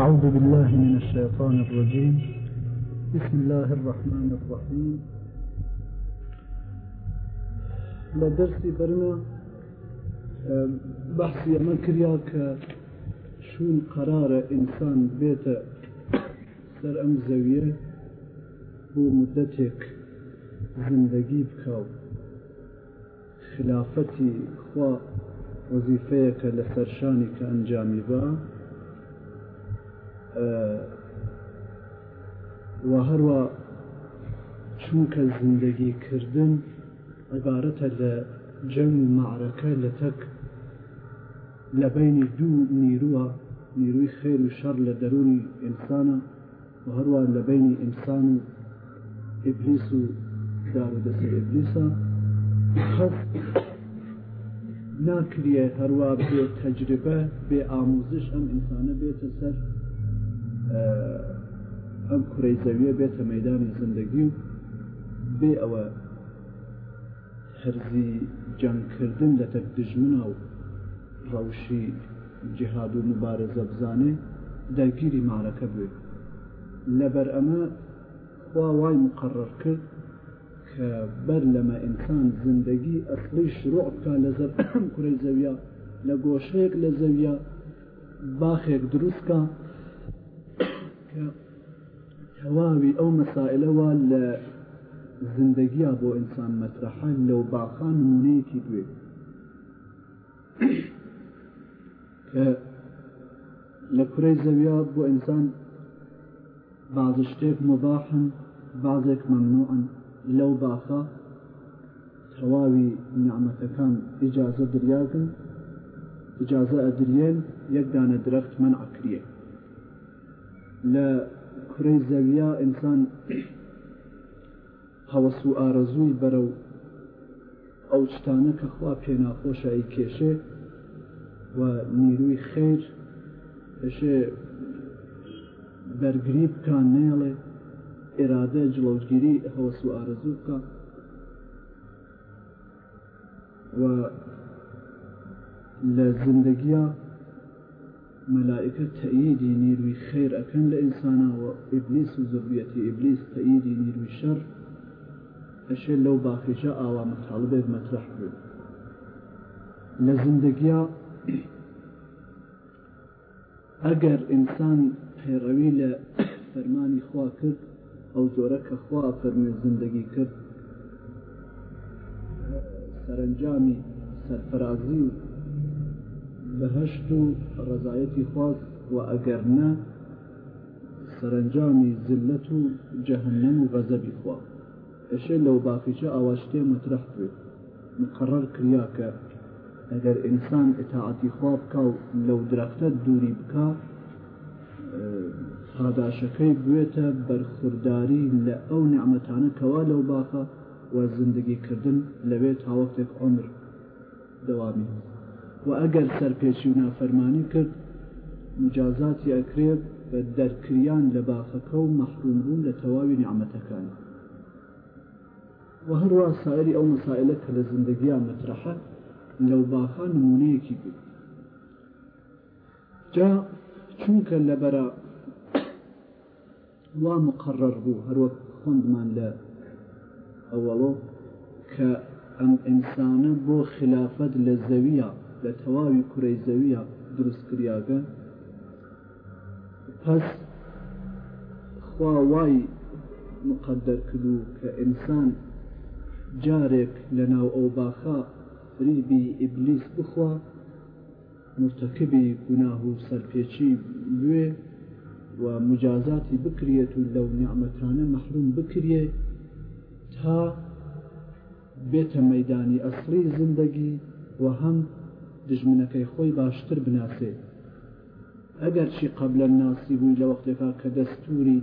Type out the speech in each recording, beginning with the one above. أعوذ بالله من الشيطان الرجيم بسم الله الرحمن الرحيم لدرسي برنا بحثي ما كرياك شون قرار إنسان بيت سر أم زاوية بو مدتك زندگی بكاو خلافتي خوا وظيفيك لسرشانك أنجامي با و هەروە چونکە زندگی کردن عبارەتە لە جەنگ و معرەکە لە تەک لە بینی دوو نیروە نیروی خێر و شەر لە دەرونی ئینسانە و هەروە لە بینی ئینسان و ئبلیس و دارودەسی ئبلیسە خەست ناکرێ هەروە بێ تەجربە بێ ئاموزش ئەم ئینسانە بێتە سەر ئەم کوڕی زەویە بێتە مەدانی زندگی و بێ ئەوە هەرزی جانکردن لە تەک دژمنە و ڕەوشی جهاد و مبارزە بزانێ دەگیری مارەکە بێ لەبەر ئەمە خوا وای مقرڕ کرد کە بەر لەمە ئینسان زندگی ئەخلی شروعکە لەزەر کوڕی زەویە لە گۆشەیەک لە زەویە باخێک دروستکە کە تەواوی ئەو مەسائلەوە لە زندگیە بۆ ئینسان مەترحان لەو باخان نمونەیەکی دوێ کە لە کوڕی زەویا بۆ ئینسان بعض شتێک مباحن بعضێک ممنوعن لەو باخە تەواوی نعمەتەکان ئجازە دریاگن ئجازە ئەدرێن یەکدانە درەخت من عکریە لە کوڕی زەویا ئینسان هەوەس و ئارەزووی بەرە و ئەو شتانە کە خوا پێ ناخۆشایی کێشێ و نیروی خێر ئەشێ بەرگری بکان نێڵێ ئێرادە جلەوتگیری هەوەس و ئارەزوو بکە و لە زندگیە مەلائکە تەئیدی نیروی خێر ئەەکەن لە ئینسانەوە ئیبلیس و زەبیەتی ئیبلیس تەئیدی نیروی شەر ئەشێ لەو باخیشە ئاوا مەتاڵ بێت مەترح بێت لە زندگیا ئەگەر ئینسان پێڕەوی لە فەرمانی خوا کرد ئەو زۆرە کە خوا فەرمێ زندگی کرد سەرنجامی سەرفرازی و بەهشت و ڕزایەتی خواست و ئەگەرنە سەرنجامی زلت و جەهنم و غەزەبی خوا ئەشێ لەو باقیچە ئاواشتێ مەترەح بێت مقرڕ کریا کە ئەگەر ئینسان ئتاعاتی خوا بکە و لەو درەختە دووری بکە پاداشەکەی بێتە بەرخورداری لە ئەو نعممەتانە کەوا لەو باخە و زندگیکردن لەوێت هاوەختێک عمر دەوامی هەست و ئەگەر سەرپێچی و نافەرمانی کرد مجازاتی ئەکرێت بە دەرکریان لە باخەکە و مەحرومبوون لە تەواوی نیعممەتەکان و هەروە سایری ئەو مسائلە کە لە زندگیان مەترحە لەو باخە نمونەیەکی بوو جا چونکە لەبەرە وا مقرڕ بوو هەروەک خوندمان لە ئەوەڵۆ کە ئەم ئینسانە بۆ خلافەت لە زەویە لە تەواوی کوڕی زەویە دروستکریاگە پس خوا وای مقدر کردو کە ئینسان جارێک لە ناو ئەو باخا ریبی ئیبلیس بخوا مرتەکبی گوناه و سەرپێچی بوێ و مجازاتی بکرێت و لەو نیعممەتانە مەحروم بکرێ تا بێتە مەدانی ئەسری زندگی و هەم دژمنەکەی خۆی باشتر بناسێت ئەگەر چی قبلە ناسی بووی لە وەختێکا کە دەستوری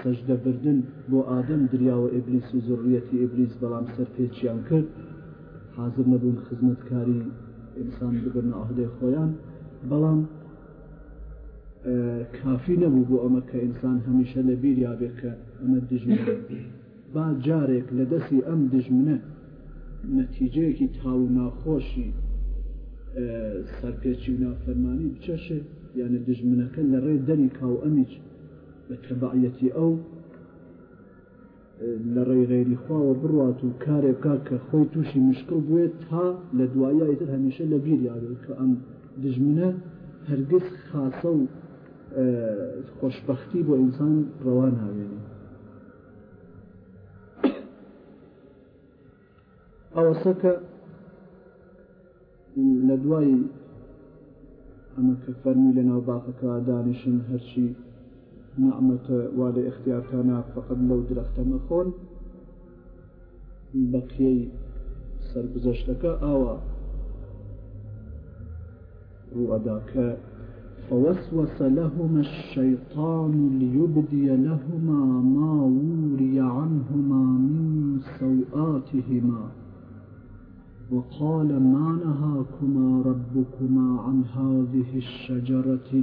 سەجدەبردن بۆ ئادەم دریاوە ئبلیس و زڕویەتی ئبلیس بەڵام سەر پێچیان کرد حاضر نەبوون خزمەتکاری ئینسان بگرن ئاهدەی خۆیان بەڵام کافی نەبوو بۆ ئەمە کە ئینسان هەمیشە لە بیریا بێت کە ئەمە دژمن با جارێک لە دەستی ئەم دژمنە نەتیجەیەکی تاو ناخۆشی سەرپێکی و نافەرمانی بچەشێ یانە دژمنەکە لە ڕێ دەری کاو ئەمیچ بە تەبعەتی ئەو لە ڕێ غێری خواوە بڕات و کارێک کار کە خۆی تووشی مشکل بێت تا لە دواییتر هەمیشە لە بیریاێت کە ئەم دژمنە هەرگز خاصە و خۆشببختی بۆ ئینسان ڕەوان هاوێنێ ئەوەسەکە لە أما ئەمە لنا فەرمی لە ناوباخەکە دانیشن هەرچی نعمەتە وا فقد لو فقط مخون درەختە سر بزشتك آوى وأداك فوسوس لهما الشيطان ليبدي لهما ما وري عنهما من سوآتهما وقال ما نهاكما ربكما عن هذه الشجرة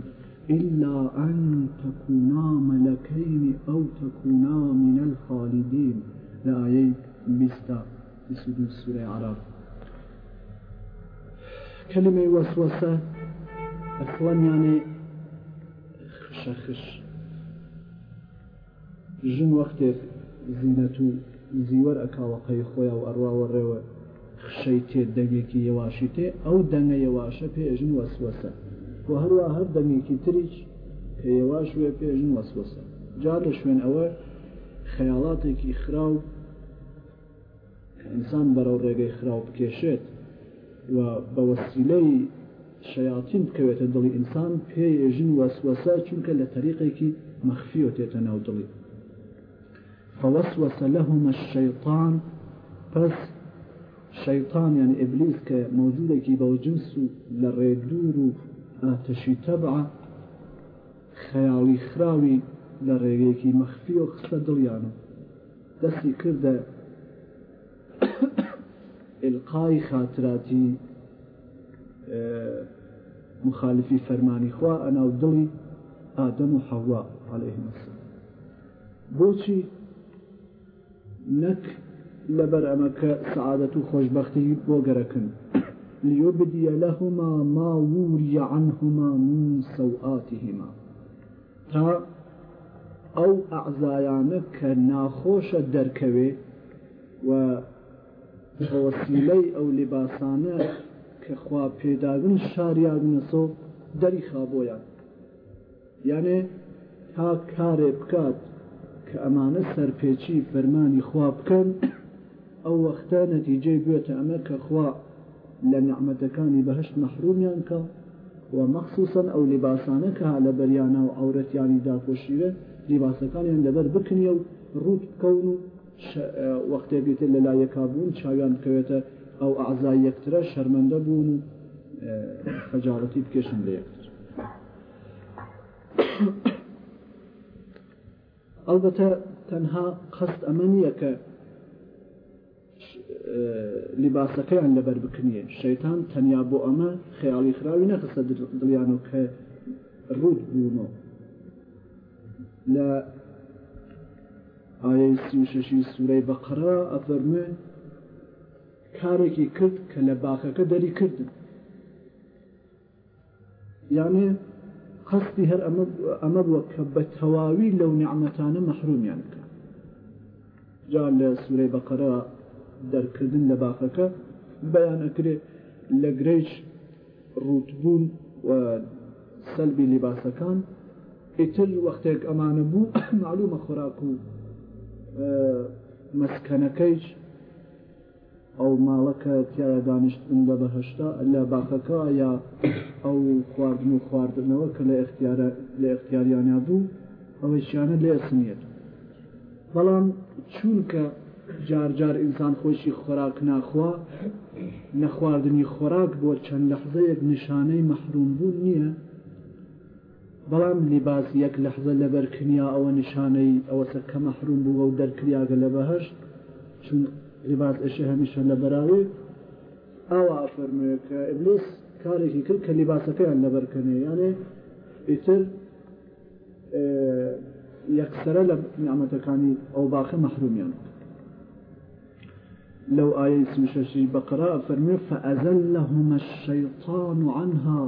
إلا أن تكونا ملكين أو تكونا من الخالدين لآية 22 سورة عراف كلمة وسوسة أصلا يعني خشخش خش جن زیینەت زينة زيور أكا وقي و ئەڕواوە وروا شەی تێ دەنگێکی یواشی تێ ئەو دەنگە یواشە پێژن وەسوەسە و هەروە هەر دەنگێکی تریش کە یواش وێ پێژن وەسوەسە جا لە شوێن ئەوە خەیاڵاتێکی خراو ئینسان بەرەو ڕێگەی خراو بکێشێت و بە وەسیلەی شەیاتین بکەوێتە دڵی ئینسان پێژن وەسوەسە چونکە لە تەریقێکی مەخفیۆ تێتە ناو دڵی فوەسوەسە لەهمە الشەیطان پس شەیتانیان ئبلیس کە مۆجودێکی بەوجنس و لە ڕێدور و ئاتەشی تەبع خەیاڵی خراوی لە ڕێوەیەکی مەخفی و خسە دڵیانە دەستی کردە ئلقای خاتراتی مخالفی فەرمانی خوا ئەناو دڵی ئادەم و حەوا عليه مەسلم بۆچی نەک لەبەر ئەمە کە سعادەت و خۆشببختی بۆ گەرەکن لیۆبدیە لەهما ماوریە عنهما من سەوئاتیهما تا ئەو ئەعزایانە کە ناخۆشە دەرکەوێ و بەوەسیلەی ئەو لباسانە کە خوا پێداگن شاریانەسۆ دەری خابۆیان یانێ تا کارێ بکات کە ئەمانە سەرپێچی فەرمانی خوا بکەن ئەو وەختە نەتیجێ بێتە ئەمە کەخوا لە نەحمەتەکانی بەهشت مەحرومیان کە و مەخصوسن ئەو لباسانە کە لە بەریانە و ئەورەتیانی داپۆشیرە لیباسەکانیان لەبەر بکنیە و ڕوت بکەون و وەختێ بێتە لە لایەکبوون چاویان بکەوێتە ئەو ئازای یەکترە شەرمەندە بوون و خەجاڵەتی بکێشن لە یەکتر ئەلبەتە تەنها قەست ئەمە نییە کە لیباسەکەیان لەبەر بکنیە شەیتان تەنیا بۆ ئەمە خەیاڵی خراوی نەخستە دڵیان و کە ڕوود بوونەوە لە ئایا ششی سوورەی بەقرا ئەفەرمێ کارێکی کرد کە لە باخەکە دەری کردن یانێ قەستی هەر ئەمە بووە کە بە تەواوی لەو نعممەتانە مەحرومیان بکە جا لە سوورەی بەقرا دەرکردن لە باخەکە بەیانەکرێت لە گرێژ ڕوتبوون و سەلبی لیباسەکان ئیتر وەختێک ئەمانە بوو معلومە خۆراک و مەسکەنەکەیش ئەو ماڵەکە تیاە دانیشتن لە بەهشتا لە باخەکە یا ئەو خواردن و خواردنەوە کە لە اختیارە لە اختیاریانیا بوو ئەوەشیانە لێ سنیێت بەڵام چونکە جار جار ئینسان خۆشی خۆراک ناخوا نەخواردنی خۆراک بۆ چەند لەحزەیەک نیشانەی مەحرومبوون نییە بەڵام لیباس یەک لەحزە لە بەرکنیا ئەوە نیشانەی ئەوەسە کە مەحروم بووە و دەرکریاگە لە بەهشت چون لیباس ئەشی هەمیشە لە بەراوی ئاوا ئەفەرمێ کە ئبلیس کارێکی کرد کە لیباسەکەیان لەبەرکەنێ یانێ ئیتر یەکسرە لە نعمەتەکانی ئەو باخە مەحرومیان کرد لەو ئاەی سوشەشی بەقرا فەرمی فەئەزەل لەهمە الشەیطان عنها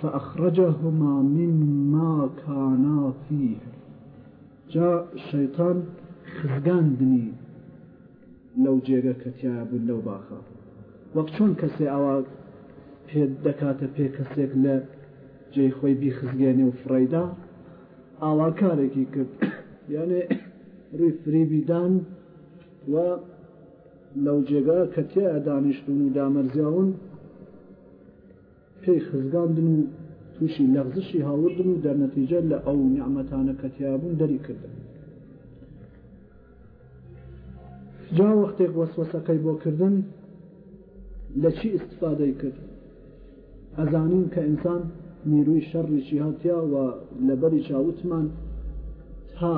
فأخرجهما مما كانا فيه جا شيطان خزگاندنی لەو جێگە کەتیا بوون لەو باخە وەک چۆن کەسێ ئەوا پێ دەکاتە پێ کەسێک لە جێ خۆی بیخزگێنێ و فڕیدا ئاواکارێکی کرد یانێ ڕووی فریبیدان و لەو جێگا کە تێ ئەدانیشتون و دامەرزیاون پێی خزگاندن و تووشی لەغزشی هاوردن و دەرنەتیجە لە ئەو نیعممەتانە کە تیابوون دەریکردن جا وەختێک وەسوەسەکەی بۆکردن لە چی استفادەی کرد ئەزانین کە ئینسان نیروی شەڕیشی هاتیا و لەبەری چاوتمان تا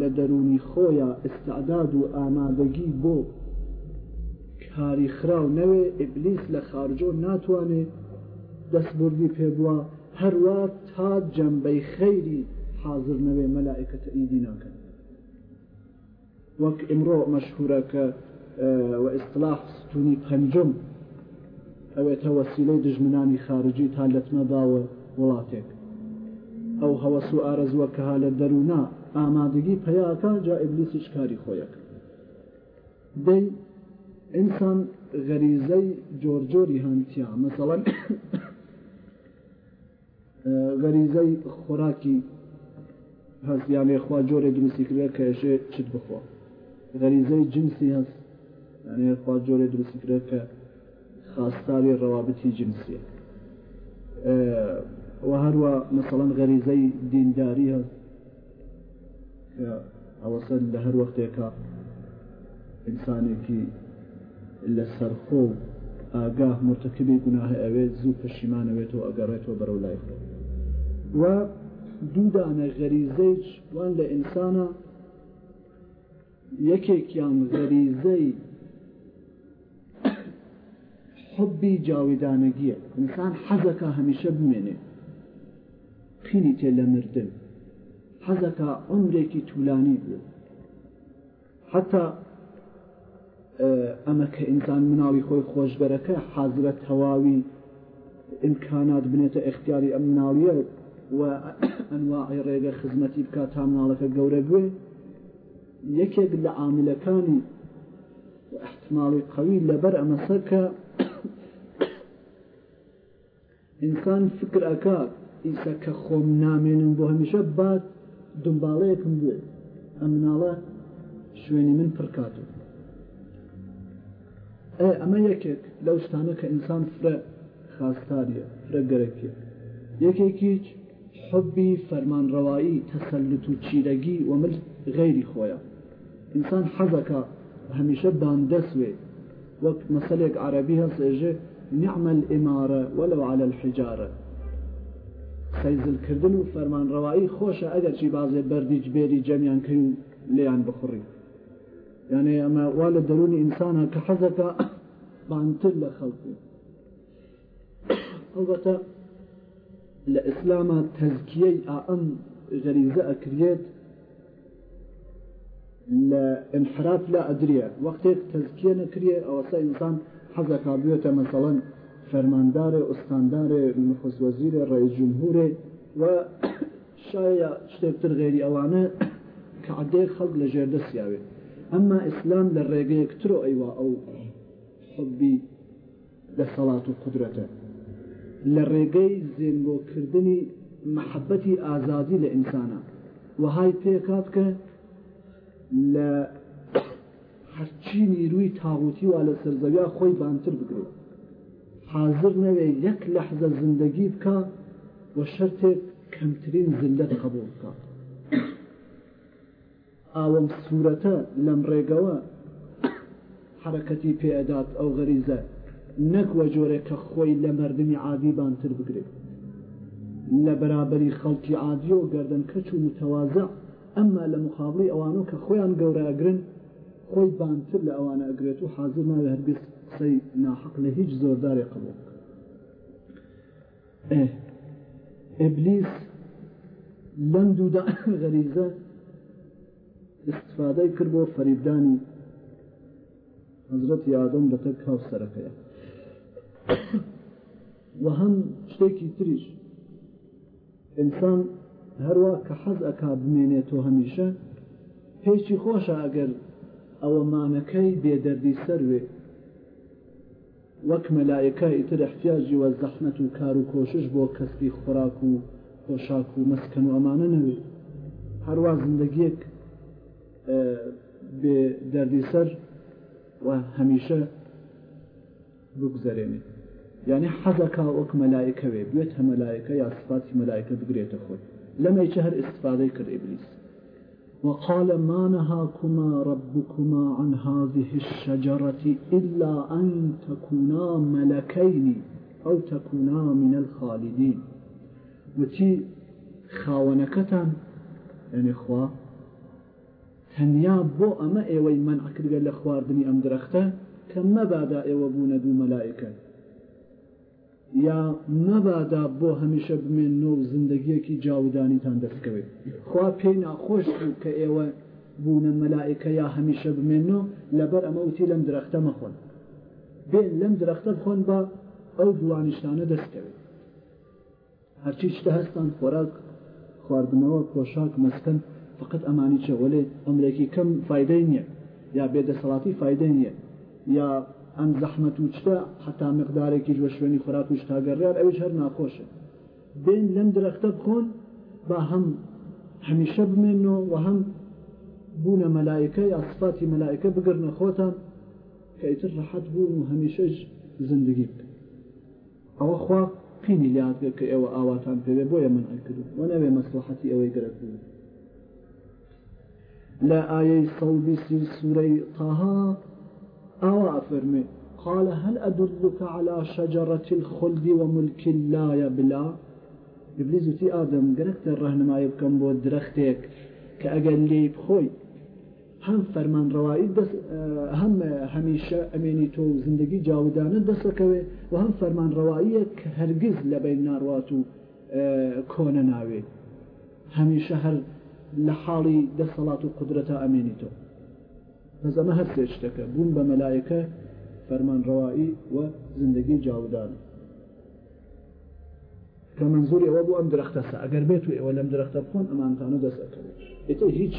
لە دەرونی خۆیان ئستعداد و ئامادەگی بۆ پاریخراو نەوێ ئبلیس لە خارجۆ ناتوانێ دەستبوردی پێبووە هەروە تا جەمبەی خەیری حاضر نەوێ مەلائکەتە ئیدی ناکەن وەک ئمرۆ مەشهورە کە ئیسلاح ستونی پەنجم ئەوێتە وەسیلەی دژمنانی خارجی تا لەتمە داوە وڵاتێک ئەو هەوەس و ئارزوە کەها لە دەرونا ئامادەگی پیاکان جا ئبلیسیش کاری خۆیەکە دەی ئینسان غەریزەی جۆرجۆری هەندیا مەسەڵەن غەریزەی خۆراکی هەستیانێ خوا جۆرە دروستی کرێ کەژێ چت بخۆ غەریزەی جنسی هەست خوا جۆرە دروستی کرێ کە خاستاری ڕەوابتی جنسیە وە هەروە مەسەڵەن غەریزەی دینداری هەست ئەوەسەر لە هەر وەختێکە ئینسانێکی لە سەرخۆ ئاگاه مرتکبی گوناهە ئەوێت زوو پەشیمانەوێتەوە ئەگەڕێتەوە بەرەو لای خۆ و دوودانە غەریزەیج وان لە ئینسانە یەکێکیان غەریزەی حبی جاویدانەگیە انسان حەزەکە هەمیشە بمێنێ خینی تێ لە مردن حەزەکە عمرێکی طولانی بوو حتا ئەمە کە ئینسان مناڵی خۆی خۆشببەرەکە حازرە تەواوی ئیمکانات بنێتە اختیاری ئەم مناڵیە و ئەنواعی ڕێگە خزمەتی بکات تا مناڵەکە گەورە بێ یەکێک لە عاملەکانی احتماڵی قوی لەبەر ئەمەسە کە ئینسان فکرەکە ئیسە کە خۆم نامێنم بۆ هەمیشە بعد دنباڵەیەکم بێت ئەم مناڵە شوێنی من پڕکاتەوە ئەمە یەکێک لەو شتانە کە ئینسان فرە خاستاریە فرە گەرەکیە یەکێکیچ حبی فەرمانڕەوایی تەسەلت و چیرەگی وەمل غەیری خۆیە ئینسان حەزەکە هەمیشە باندەسوێ وەک مەسلێک عربی هەسێژێ نعمل ئێمارە وەلو على الحجارە سەیزلکردن و فەرمانڕەوایی خۆشە ئەگەر چی بازێ بەردیج بێری جەمیان کرد و لێیان بخڕی يعني أما والد دلوني إنسانها كحزك بانتل خلقه البته لە ئیسلامە تەزکیەی ئەم غەریزە ئەکرێت لە ئەمحراف لا ئەدرە وەختێک تەزکیە نەکرێ ئەوەسا ئینسان حەزەکە بێتە مەسەڵەن فەرماندارێ ئوستاندارێ نخۆزوەزیرە ڕێژجمهورێ و شایە شتێکتر غێری ئەوانە کە عادەیە خەڵک لە ژێردەسیاوێت ئەمما ئیسلام لە ڕێگەیەک ترۆ ئەیوا ئەو حبی لە سەڵات و قدرەتە لە ڕێگەی زێنگۆکردنی محەبەتی ئازادی لە ئینسانە وهای پێکات کە لە هەرچی نیروی تاغوتی و لە سەرزەویا خۆی بانتر بگرێت حاضر نەوێ یەک لەحزە زندگی بکە و شەرتێک کەمترین زلت قبول بکە ئاوەم سوورەتە لەم ڕێگەوە حرەکەتی پێدات ئەو غەریزە نەکوە جۆرێک کە خۆی لە مردمی عادیبانتر بگرێت لە بەرابەری خەڵکی عادیۆ گردن کەچ و متەوازە ئەمما لە مخابڵی ئەوانە کە خۆیان گەورەگرن خۆی بانتر لە ئەوانە ئەگرێت و حاضر ناوێ هەرگیز قسەی ناحق لە هیچ زۆرداری قبول ئبلیس لەند و غەریزە استفادەی کرد بۆ فەریبدانی حەزرەت یادم لە تەک کاوسەرەکەیە و هەم شتێکی تریش ئینسان هەروە کە حەز ئەک بمێنێتەوە هەمیشە پێچی خۆشە ئەگەر ئەوە مانەکەی بێدەردی سەروێ وەک مەلایەکە ئیتر احتیاجی وە زەحمەت و کار و کۆشش بۆ کەسبی خوراک و خۆشاک و مەسکن و ئەمانە نەوێت هەروە زندگیەک بێ دەردی سەر و هەمیشە بگذەرێنێ یعنی حەزەکە وەک مەلایکەوێ بێت هەمەلایکە یا سپاتی مەلایکە بگرێتە خۆی لەمەیکە هەر ئستفادەی کرد ئبلیس وقال ما نهاكما ربكما عن هذه الشجرة إلا أن تكونا ملكين أو تكونا من الخالدين وتي خاونكتان يعني خوا هەنیا بۆ ئەمە ئێوەی منعکردگە لە خواردنی ئەم درەختە کە مەبادا ئێوە بوونە دوو مەلایکن یا مەبادا بۆ هەمیشە بمێنەوە و زندگیەکی جاودانیتان دەستکەوێت خوا پێی ناخۆش بوو کە ئێوە بوونە مەلایکە یا هەمیشە بمێنەوە لەبەر ئەمە وتی لەم درەختە مەخۆن بێن لەم درەختە بخۆن بە ئەو دوانیشتانە دەستکەوێت هەرچی شتە هەستان خۆراک خواردنەوە پۆشاک مەستن فقط ئەمانی چە وەێ ئەمرێکی کەم فیدەی نییە یا بێدەسەڵاتی فیدە نییە یا ئەم زەحمەت و چتە حتا مقدارێکی جوە شوێنی خوراک و شتاگەڕار ئەوش هەر ناخۆشە بێن لەم درەختە بخۆن با هەم هەمیشە بمێنەوە و هەم بوونە مەلایەکە یا سفاتی مەلایەکە بگرنە خۆتان کە ئیتر ڕحەت بوون و هەمیشەش زندگی بکە ئەوە خوا قینی لاتگە کە ئێوە ئاواتان پێوێ بۆیە من ئەکردو وە نەوێ مەسلحەتی ئەوەی گرەک بوون لە ئایەی سەبیسی سوورەی تاها ئەوا فەرمی قال هل أدلك على شجرة الخلد وملك لا يبلى إبليس تي آدم قرأت الرهن ما يبكم بود درختك كأقل لي بخوي هم فرمان روائي دس هم هميشة أميني تو زندگي جاودانة دسكوي وهم فرمان روائي هرقز لبين نارواتو كون ناوي هميشة هر لە حاڵی دەسەڵات و قدرەتە ئەمێنیتەوە بەس ئەمە هەر سێ شتەکە بوون بە مەلایەکە فەرمانڕەوایی و زندگی جاودان کە منزور ئەوە بوو ئەم درەختەسە ئەگەر بێت و ئێوە لەم درەختە بخۆن ئەمانتانە دەستەکەوێت ئێتە هیچ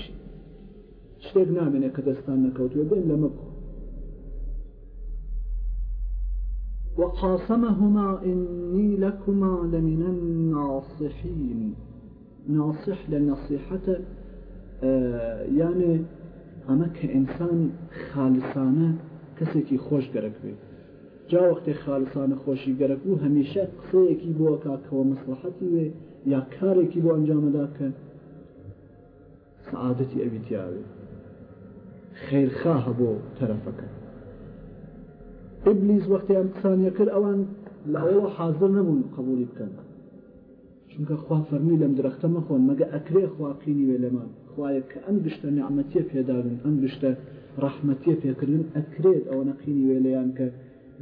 شتێک نامێنێت کە دەستان نەکەوتوێ بن لەمە بکۆ وقاسمهما إني لكما لمن الناصحين ناصح للنصيحة آه يعني ئەمە کە ئینسان خالسانە کەسێکی خۆش گەرەک بێت جا وەختی خالسانە خۆشی گەرەک و هەمیشە قسەیەکی بووە کاکەوە مەسلحەتی وێ یا کارێکی بۆ ئەنجامەدا کە سعادەتی ئەویتیاوێ خێرخا هەبوو تەرەفەکە ئبلیز وەختی ئەم قسانیە کرد ئەوان لە ئەوە حاضر نەبوون قبولی بکەن چونکە خوا فەرمی لەم درەختە مەخۆن مەگە ئەکرێ خواقینی وێ لەمان خوایە کە ئەم گشتە نعممەتیە پێدابن ئەم گشتە ڕحمەتیە پێکردن ئەکرێت ئەوە نەقینی وێ لەیان کە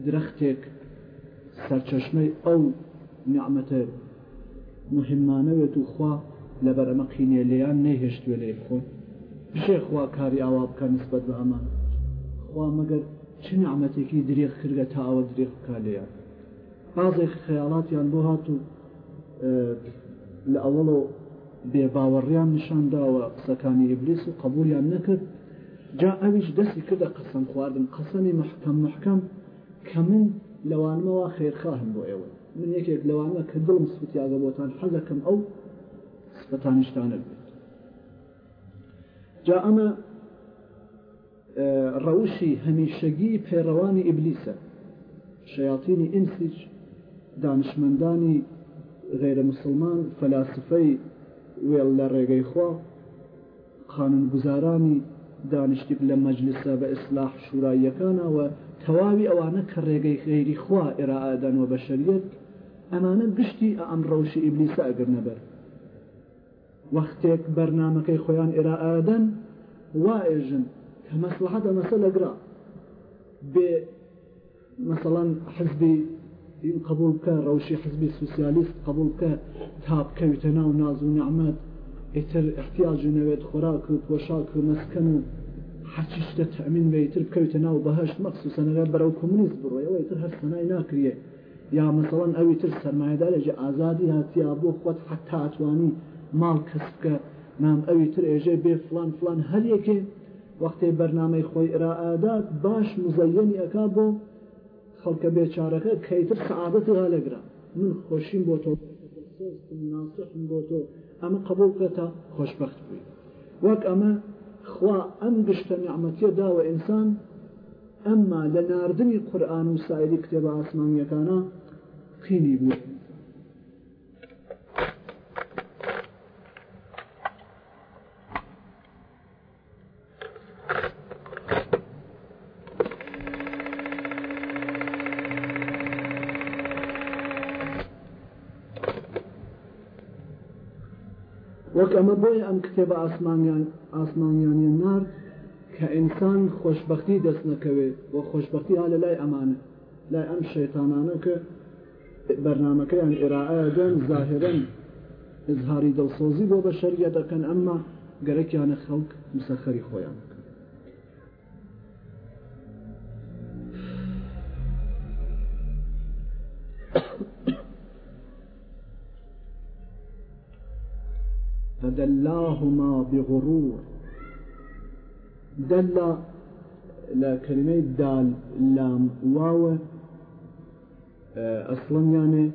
درەختێک سەرچەشمەی ئەو نعممەتە مهمانەوێت و خوا لە بەرەمە قینێ لەیان نەهێشتوێ لێ خۆن شێ خوا کاری ئاوا بکە نسبەت بە ئەمان خوا مەگەر چ نعممەتێکی درێخ کردگە تا ئەوە درێخ کا لەیە بازێک خەیاڵاتیان بۆ هات و لە ئەوڵۆ بێ باوەڕیان نیشان داوە قسەکانی ئبلیس و قبولیان نەکرد جا ئەویش دەستی کردە قسم خواردن قسەمی محکەم محکەم کە من لەوانمەوە خێرخواهم بۆ ئێوە من یەکێک لەوانە کە دڵم سوتیاگە بۆتان حەزەکەم ئەو سپتانیشتانە بێت جا ئەمە ڕەوشی هەمیشەگی پێڕەوانی ئیبلیسە شەیاطینی ئینسیج دانشمەندانی غیرە مسلمان فەلاسفەی وێڵ لە ڕێگەی خوا قانون گوزارانی دانیشتی لە مەجلسە بە ئیسلاح شووراییەکانەوە تەواوی ئەوانە کە ڕێگەی غێری خوا ئێراعادانەوە بە شەریت ئەمانە گشتی ئەم ڕەوشی ئیبلیسا ئەگرنەبەر وەختێک بەرنمەکەی خۆیان ئێراعادەن وا ئێژن کە مەسلحەتە مەسە لەگرا بێ مثلەن حزبی این قبول بکە ڕەوشی حزبی سوسیالیست قبول بکە تا بکەویتە ناو ناز و نعممەد ئیتر احتیاج نەوێت خۆراک و پۆشاک و مەسکەن و حچشتە تەمین بەیتر بکەویتە ناو بەهشت مەخصوسەنەگە بەرەو کمونیست بڕۆیەوە ئیتر هەستەنای ناکرێ یا مەسەڵەن ئەوی تر سەرمایدا لەژێ ئازادی هاتیا بۆ خۆت حتا ئەتوانی ماڵ کەس بکە نام ئەوی تر ئێژێ بێ فلان فلان هەر یەکێ وەختێ بەرنامەی خۆی ئراعادات باش مزەیەنی ئەکا بۆ خەڵکە بێچارەکە کەیتر سعادەت هەلەگرا من خۆشیم بۆ تۆ ناسحم بۆ تۆ ئەمە قبولکەتە خۆشببخت بووی وەک ئەمە خوا ئەم گشتە نعممەتیە داوە ئینسان ئەمما لە ناردنی قورآن و سایری کتێبە ئاسمانیەکانە قینی بوو. ئەمە بۆی ئەم کتێبە ئاسمانیان ئاسمانیانی نار کە ئینسان خۆشببختی دەست نەکەوێت بۆ خۆشببختی ها لە لای ئەمانە لای ئەم شێتانانە کە بەرنمەکەیان ئێراعەدەن زاهرن ئزهاری دڵسۆزی بۆ بە شەریە دەکەن ئەمما گەرەکیانە خەڵک مسەخەری خۆیان. دلاهما بغرور دل لا كلمة دال لام واو أصلا يعني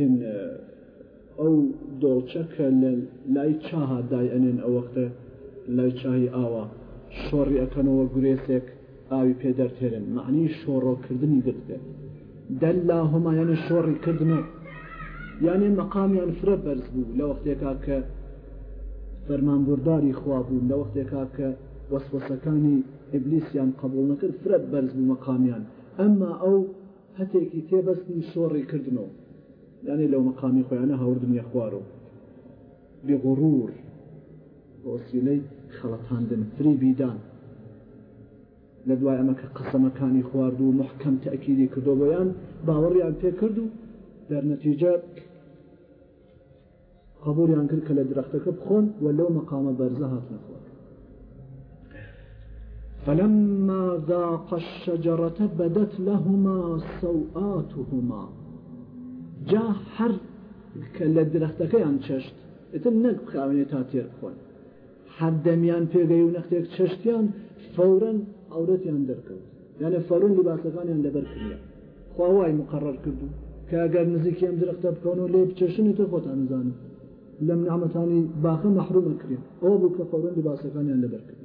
هن أو دولشك لاي چاها داي أنين أو وقت لاي چاهي آوا شوري أكنو وقريسك آوي پيدر تيرن معني شورو كردني قرده دلاهما يعني شوري كردنه یعنی مقامیان فرە بەرز بوو لە وەختێکا کە فەرمانبورداری خوا بوون لە وەختێکا کە وەسوەسەکانی ئبلیسیان قبول نەکرد فرەت بەرز بوو مەقامیان ئەمما ئەو هەتێکی تێبەستی شۆڕی کردنەوە یعنی لەو مەقامی خۆیانە هەوردن یەخوارەوە بغڕور بۆسیلەی خەڵەتاندن فری بیدان لە دوای ئەمە کە قسەمەکانی خوارد و محکەم تەکیری کردۆ بۆیان باوەڕیان پێ کرد و دەرنەتیجە قبولیان کرد کە لە درەختەکە بخۆن و لەو مەقامە بەرزە هات نەخۆن فلما ذاق الشجرة بدت لهما سوآتهما جا هەر کە لە درەختەکەیان چەشت ئتر نەک بخاوێنێت تا تێر بخۆن هەر دەمیان پێگەی و نەختێک چەشتیان فەورن ئەورەتیان دەرکەوت یانە فەرون لباسەکانیان لەبەر کردە خواوای مقرڕ کردو کە ئەگەر نزیکی ئەم درەختە بکەون و لێ بچەشنی تە خۆتان زانم لە منعمەتانی باخە مەحرومە کرێن ئەوە بوو کە فەورەن لباسەکانیان لەبەرکرد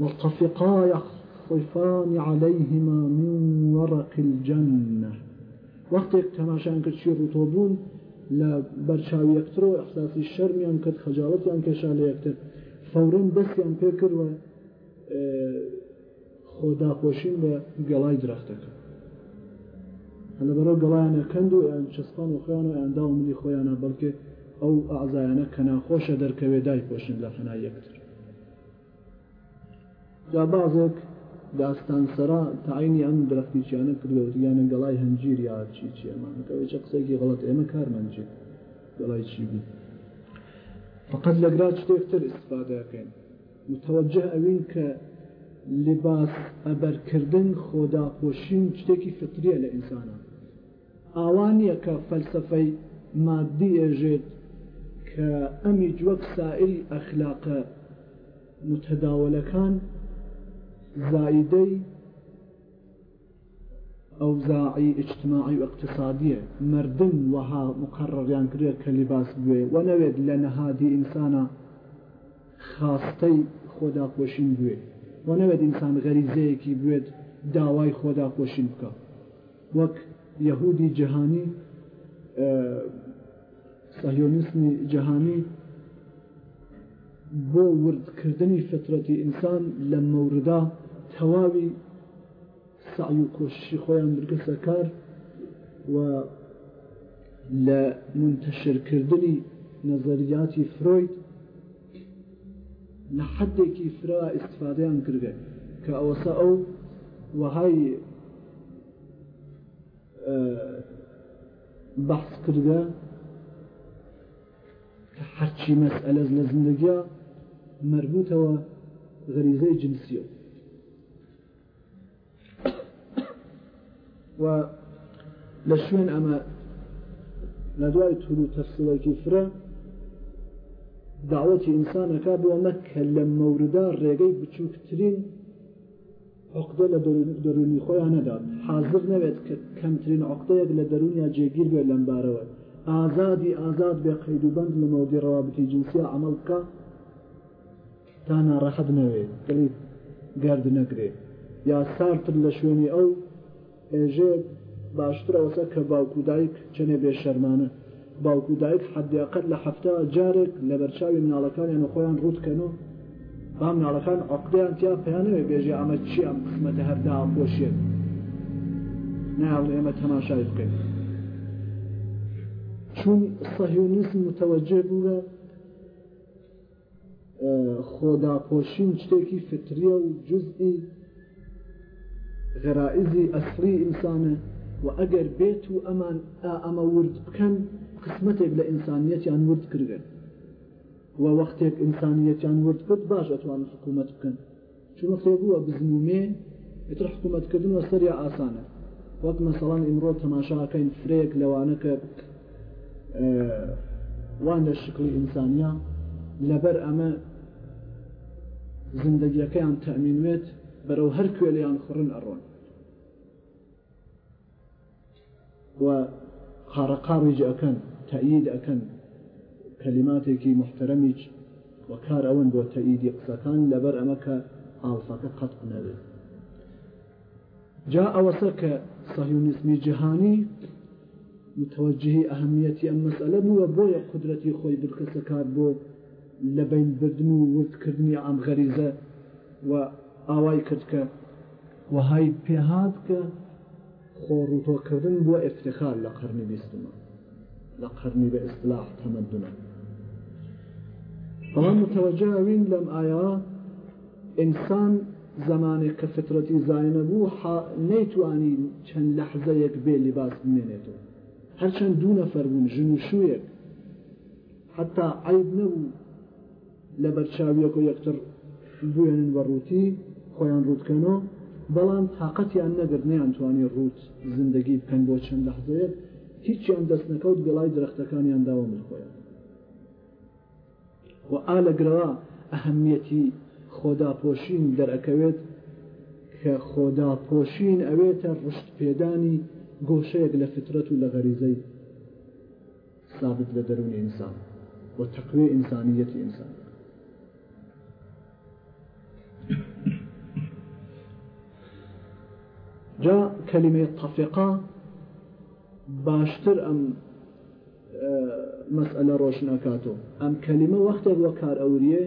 والطفقا يخصفان عليهما من ورق الجنة وقتك تماشان كتشي رطوبون لا برشاوي يكتر وإحساس الشرم ينكت خجالت ينكشا ليكتر فورا بس ينكر و خدا خوشين بقلاي درختك لە بەرەو گەڵیانە کەند و ئەن چستان و خۆیان و ئەندا و ملی خۆیانە بەڵکێ ئەو ئازایانە کە ناخۆشە دەرکەوێ دایپۆشن لە خەنای یەکتر جا بازێک داستانسەرا تاعینی ئەم درەختیچیانە کردوتیانە گەڵای هەنجیر یا چی چێمانەکەوێکە قسێکی غڵەت ئێمە کارمەنجێت گەڵای چی بوو فقط لەگرا شتێکتر استفادەکەین متوجه ئەوین کە لباس ئەبەرکردن خۆداپۆشین شتێکی فتریە لە ئینسانە ئاوانە کە فەلسفەی مادی ئێژێت کە ئەمی جوەک سائری ئەخلاقە متەداولەکان زایدەی ئەوزاعی اجتماعی و اقتصادیە مردن وەها مقرڕیان کرێت کە لیباس بێ و نەوێت لە نەهادی ئینسانە خاستەی خۆداخۆشین بێ و نەوێت ئینسان غەریزەیەکی بێت داوای خۆداخۆشین بکە وەک یەهودی جیهانی سەلیۆنیسمی جیهانی بۆ وردکردنی فترەتی ئینسان لە مەوردا تەواوی سعی و کۆشی خۆیان برگەسە کار و لە منتەشرکردنی نەزەریاتی فرۆید لە حدێکی فرا ئستفادەیان کردێ کە ئەوەسە ئەو وهای بەحس کردە هەرچی مەسئلە لە زندگیە مربوطەوە غەریزەی جنسیە و لە شوێن ئەمە لە دوای تور و تەفسڵێکی فرە داوەتی ئینسانەکە بۆ مەکە لە مەوردا ڕێگەی بچووکترین عقدە لە دەرونی خۆیان نەدات حاضر نەوێت کە کەمترین عقدەیەک لە دەرونیا جێگیر بێت لەم بارەوە ئازادی ئازاد بێ قەید و بند لە مەودی ڕوابتی جنسیە ئەمەڵ بکە تا ناڕەحەت نەوێت دڵی گرد نەگرێت یا سارتر لە شوێنی ئەو ئێژێ باشترەوەسە کە باوکو دایک چنێ بێ شەرمانە باوکو دایک حدیقەت لە هەفتە جارێک لە بەرچاوی مناڵەکانیان خۆیان ڕوتکەنەوە بام ناڵەکان عقدیان تیا پێیانەوێ بێژی ئەمە چی ئەم خمەتە هەردا پۆشێت ناڵ ئێمە تەماشای بکەین چون سەهیونیسم متوەجێ بووە خۆداپۆشین شتێکی فتریە و جزئی غەرائزی ئەسری ئینسانە و ئەگەر بێت و ئەمان ئەمە ورد بکەن قسمتێک لە ئینسانیەتیان ورد کردن و وەختێک ئینسانیەتیان ورد کرد باش ئەتوان حکوومەت بکەن چون وەختێک بووە بزمومێ ئتر حکوومەتکردن وە سەریا ئاسانە وەک مەسەڵان ئیمڕۆ تەماشاکەین فرەیەک لەوانە کە وان لە شکلی ئینسانیا لەبەر ئەمە زندگیەکەیان تەمینوێت بەرەو هەر کوێلیان خوڕن ئەڕۆن و خارەقاڕیج ئەەکەن تەعید ئەەکەن کەلیماتێکی محتەرەمیچ وە کار ئەوەن بۆ تەئیدی قسەکان لەبەر ئەمەکە ئاساکە قەت نەوێت جا ئەوەسە کە سەهیونیسمی جیهانی متوجهی ئەهمیەتی ئەم مەسئلە بووە بۆیە قدرەتی خۆی برکەسەکار بۆ لە بین بردن و وردکردنی ئەم غەریزە و ئاوای کرد کە وهای پێهات کە خۆڕوتۆکردن بۆ ئفتخار لە قەرنی بیستمە لە قەرنی بە ئیسلاح تەمەدونە بەڵام متەوەجاوین لەم ئایا ئینسان زمانێک کە فترەتی زایە بوو نەیتوانی چەند لەحزەیەک بێ لیباس بمێنێتەوە هەرچەند دوو نەفەر بوون ژن و شوویەک حتا عیب نەبوو لە بەرچاویەک و یەکتر بوێنن بە ڕووتی خۆیان ڕوتکەنەوە بەڵام تااقەتیان نەگرد نەیانتوانی ڕوت زندگی پێن بۆ چەند لەحزەیەک هیچیان دەستنەکەوت گەڵای درەختەکانیان داوە من خۆیان و ئالەگرەوە ئەهەمیەتی خۆداپۆشین دەرەکەوێت کە خۆداپۆشین ئەوێتە ڕشت پێدانی گۆشەیەک لە فترەت و لە غەریزەی ثابت لە دەرونی ئینسان و تەقوێ ئینسانیەتی ئینسان جا کەلیمەی تەفقا باشتر ئەم مەسئلە ڕۆژ ناکاتەوە ئەم کەلیمە وەختێک وە کار ئەوریە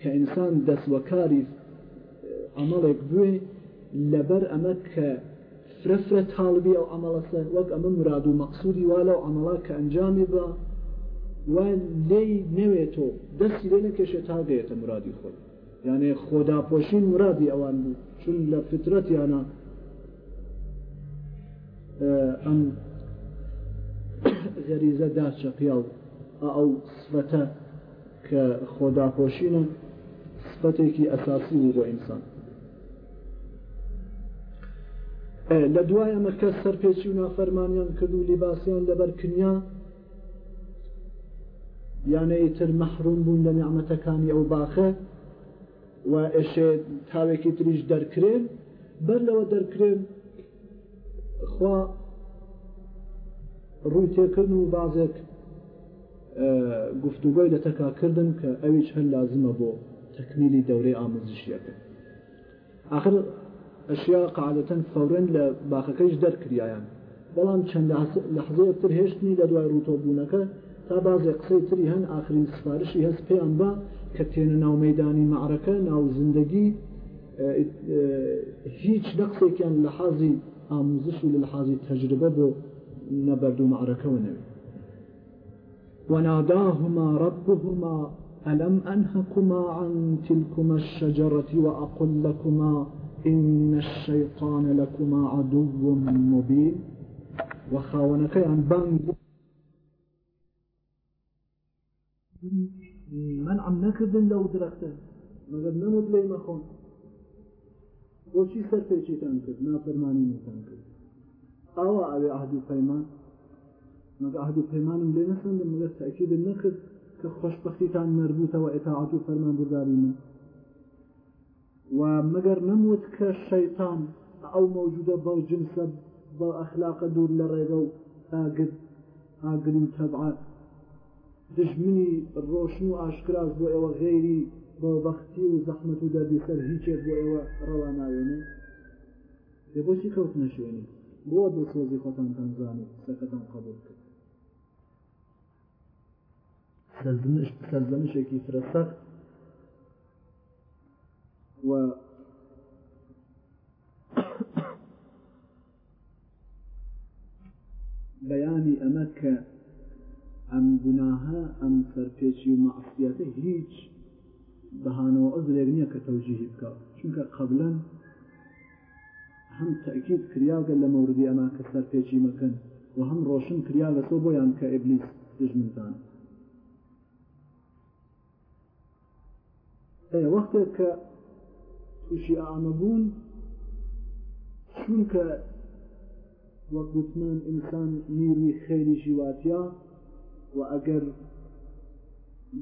کە ئینسان دەستوەکاری ئەمەڵێک بوێ لەبەر ئەمە کە فرەفرە تاڵبی ئەو ئەمەڵە سەر وەک ئەمە مراد و مەقصودی وا لەو ئەمەڵا کە ئەنجامی بە و لێی نەوێتەوە دەستی لێ نەکێشێت تا دێتە مرادی خۆی یانێ خۆداپۆشین مرادی ئەوان بوو چون لە فترەت یانە ئەم غەریزە داچە پیاڵ ئەو سبەتە کە خۆداپۆشینە سبەتێکی ئەساسی بۆ ئینسان لە دوایە مەکەس سەرپێکی و نافەرمانیان کرد و لیباسیان لەبەر کنیا یانەیتر مەحروم بوون لە نیعممەتەکانی ئەو باخە و ئێشێ تاوێکی تریش دەرکرێن بەر لەوە دەرکرێن خوا ڕووی تێکردن و بازێک گفتوگوی لە تەکاکردن کە ئەویش هەر لازمە بۆ تەکمیلی دەورەی ئامۆزیشیەکە آخر ئەشیا قاعدەتەن فەورن لە باخەکەیش دەرکریایان بەڵام چەند لەحزەیەتر هێشتنی لە دوای ڕوتۆبوونەکە تا بازێ قسەی تری هەن ئاخرین سفارشی هەست پێیان بە کە تێنە ناومەدانی معرەکە ناو زندگی هیچ نەقسێکیان لە حەزی ئاموزش و لە حەزی تەجربە بۆ نبردو معركة ونبي وناداهما ربهما ألم أنهكما عن تلكما الشجرة وأقل لكما إن الشيطان لكما عدو مبين من عم منعم لو لەو ما قد نەمود لي مخون وشي سەر پێچیتان کرد ما نتان کرد ئەوە ئەوێ ئاهد و پەیمان مەگە ئاهد و پەیمانم لێ نەسند مەگە تاکیید نەکرد کە خۆشببختیتان مربوطەوە ئێتاعات و فەرمان برداری من و مەگەر نەموت کە شەیتان ئەو مەوجودە بەو جنسە بە ئەخلاقە دوور لە ڕێگە و ئاگر ئاگر و تەبعات دژمنی ڕۆشن و ئاشکراز بۆ ئێوە غێری بۆ بەختی و زەحمت و دەردیسەر هیچێک بۆ ئێوە ڕەواناوێنێ لێ بۆچی کەوت نەشوێنێت بۆ دڵسۆزی خۆتان تەنزانێت سەکەتان قبول کرد سەرزنشێکی فرەسەخت و بەیانی ئەمە کە ئەم گوناها ئەم سەرپێکی و مەعسیەتە هیچ بەهانەوە ئەزرێک نییە کە تەوجیهی بکات چونکە قبلەن هەم تەکیید کریاگە لە مەوردی ئەمان کە سەر پێچی مەکەن و هەم ڕۆشن کریا لە تۆ بۆیان کە ئبلیس دژمنتان وەختێک کە تووشی ئامە بوون چونکە وەکوتمان ئینسان میری خێری ژیواتیا و ئەگەر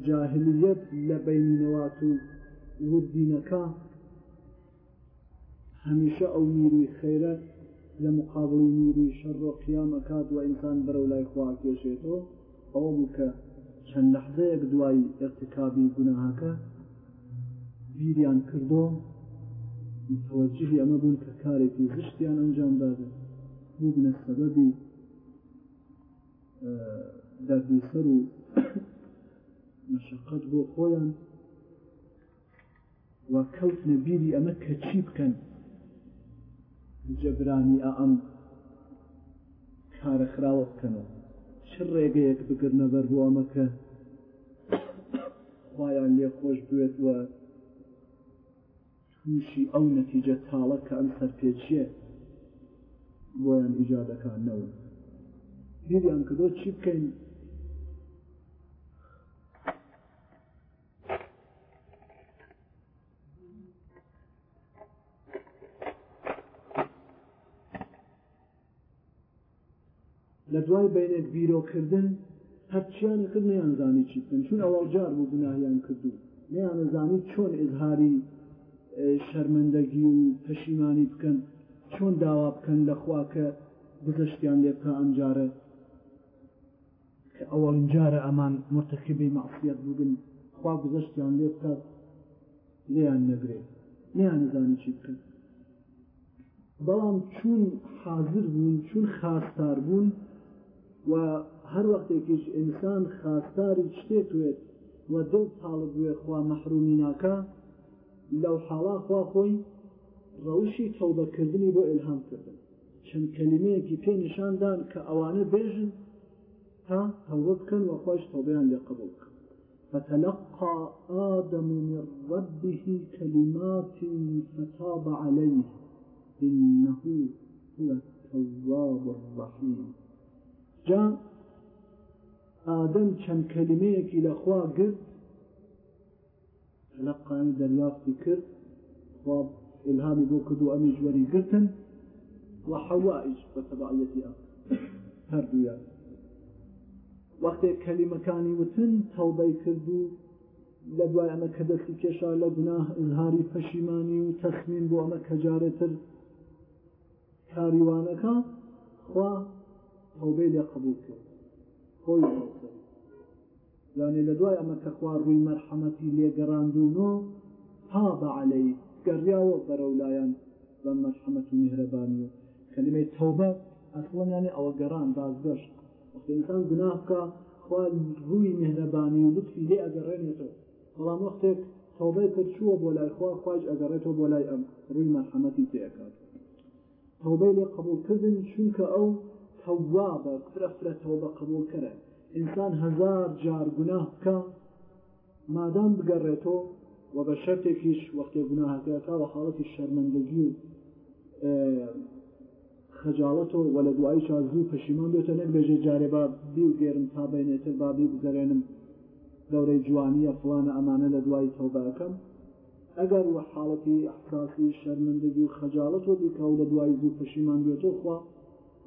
جاهلیت لە بینینەوات و وردینەکە هەمیشە ئەو میروی خەیرە لە مقابلی میروی شەڕ و قیامەکات و ئینسان بەرە و لای خوا کێشێتەوە ئەو بکە چەند لەحزەیەک دوای ارتکابی گوناهاکە بیریان کردۆ متوەجهی ئەمە بوون کە کارێکی زشتیان ئەنجام دادە بوو بنە سەبەبی دەردی سەر و مەشقەت بۆ خۆیان و کەوتنە بیری ئەمە کە چی بکەن جەبرانی ئەم کارە خراوە بکەنەوە چ ڕێگەیەک بگرنە بەر بۆ ئەمەکە خوایان لێ خۆش بێتوە تووشی ئەو نەتیجە تاڵە کە ئەم سەرپێچیە بۆیان ئیجادەکان نەوە بیریان کردۆ چی بکەین لە دوای بینێت بیرۆکردن هەرچیانە کرد نەیانزانی چیتن چون ئەوەڵجار بوو گوناهیان کردو نەیانەزانی چۆن ئزهاری شەرمەندەگی و پەشیمانی بکەن چۆن داوا بکەن لەخوا کە بزشتیان لێبکە ئەمجارە کە ئەوەڵین جارە ئەمان مرتەخیبی مەعسیەت بووگن خوا بزشتیان لێ بکات لێیان نەگرێت نیانزانی چی بکەن بەڵام چون حاضر بوون چون خاستار بوون و هەر وەختێکیش ئینسان خاستاری شتێت وێت و دڵ تاڵب وێ خوا مەحرومی ناکە لەو حاڵا خوا خۆی ڕەوشی تەوبەکردنی بۆ ئلهامکردن چەند کەلیمەیەکی پێ نیشاندان کە ئەوانە بێژن تا تەوبە بکەن و خۆش تەوبیان لێ قبول بکەن فتلقى آدم من ربه كلمات فتاب عليه إنه هو التواب الرحيم جا ئادەم چەند کەلمەیەکی لەخوا گرت لە قانی دەریافتی کرد خواب الهامی بۆ کرد و ئەمی جوەری گرتن و حەوائش بە تەبعەتی ئەم هەردوویان وەختێک کەلیمەکانی وتن تەڵبەی کرد و لە دوای ئەمە کە دەستی کێشا لە گوناه ئزهاری پەشیمانی و تەخمین بۆ ئەمە کەجارێتتر کاریوانەکە خوا تەوبەی لێ قبول کرد خۆی لانێ لە دوای ئەمە کە خوار ڕووی مەرحەمەتی لێگەڕاندونەوە تاب عليه گەڕیاوە بەرەولایەن بە مەرحەمەت و میهرەبانی و کەلیمەی تەوبە ئەسڵەنیانێ ئەوە گەڕان بازگەشت وەختئسان گناکە خوا ڕووی میهرەبانی و لطفی لێ ئەگەڕێنێتەوە بەڵام وەختێک تەوبەی کرد چووە بۆ لای خوا خواش ئەگەڕێتەوە بۆ لای ئەم ڕووی مەرحەمەتی تێکات تەوبەی لێ قبولکردن چونکە ئەو تەوابە فرەفرە تۆبە قبولکەرە ئینسان هزار جار گوناه بکە مادام بگەڕێتەوە و بە شەرتێکیش وەختێ گوناهاتەکە بە حاڵەتی شەرمەندەگی و خەجاڵەتەوە وە لە دوایی چا زوو پەشیمان بێتە نەک بێژێ جارێ با بی و گێرم تا بێنێتتر بابی بگەرێنم دەورەی جوانیە فلانە ئەمانە لە دوای تۆباکەم ئەگەر وە حاڵەتی ئەحساسی شەرمەندەگی و خەجاڵەتەوە بیکە و لە دوای زوو پەشیمان بێتەوە خوا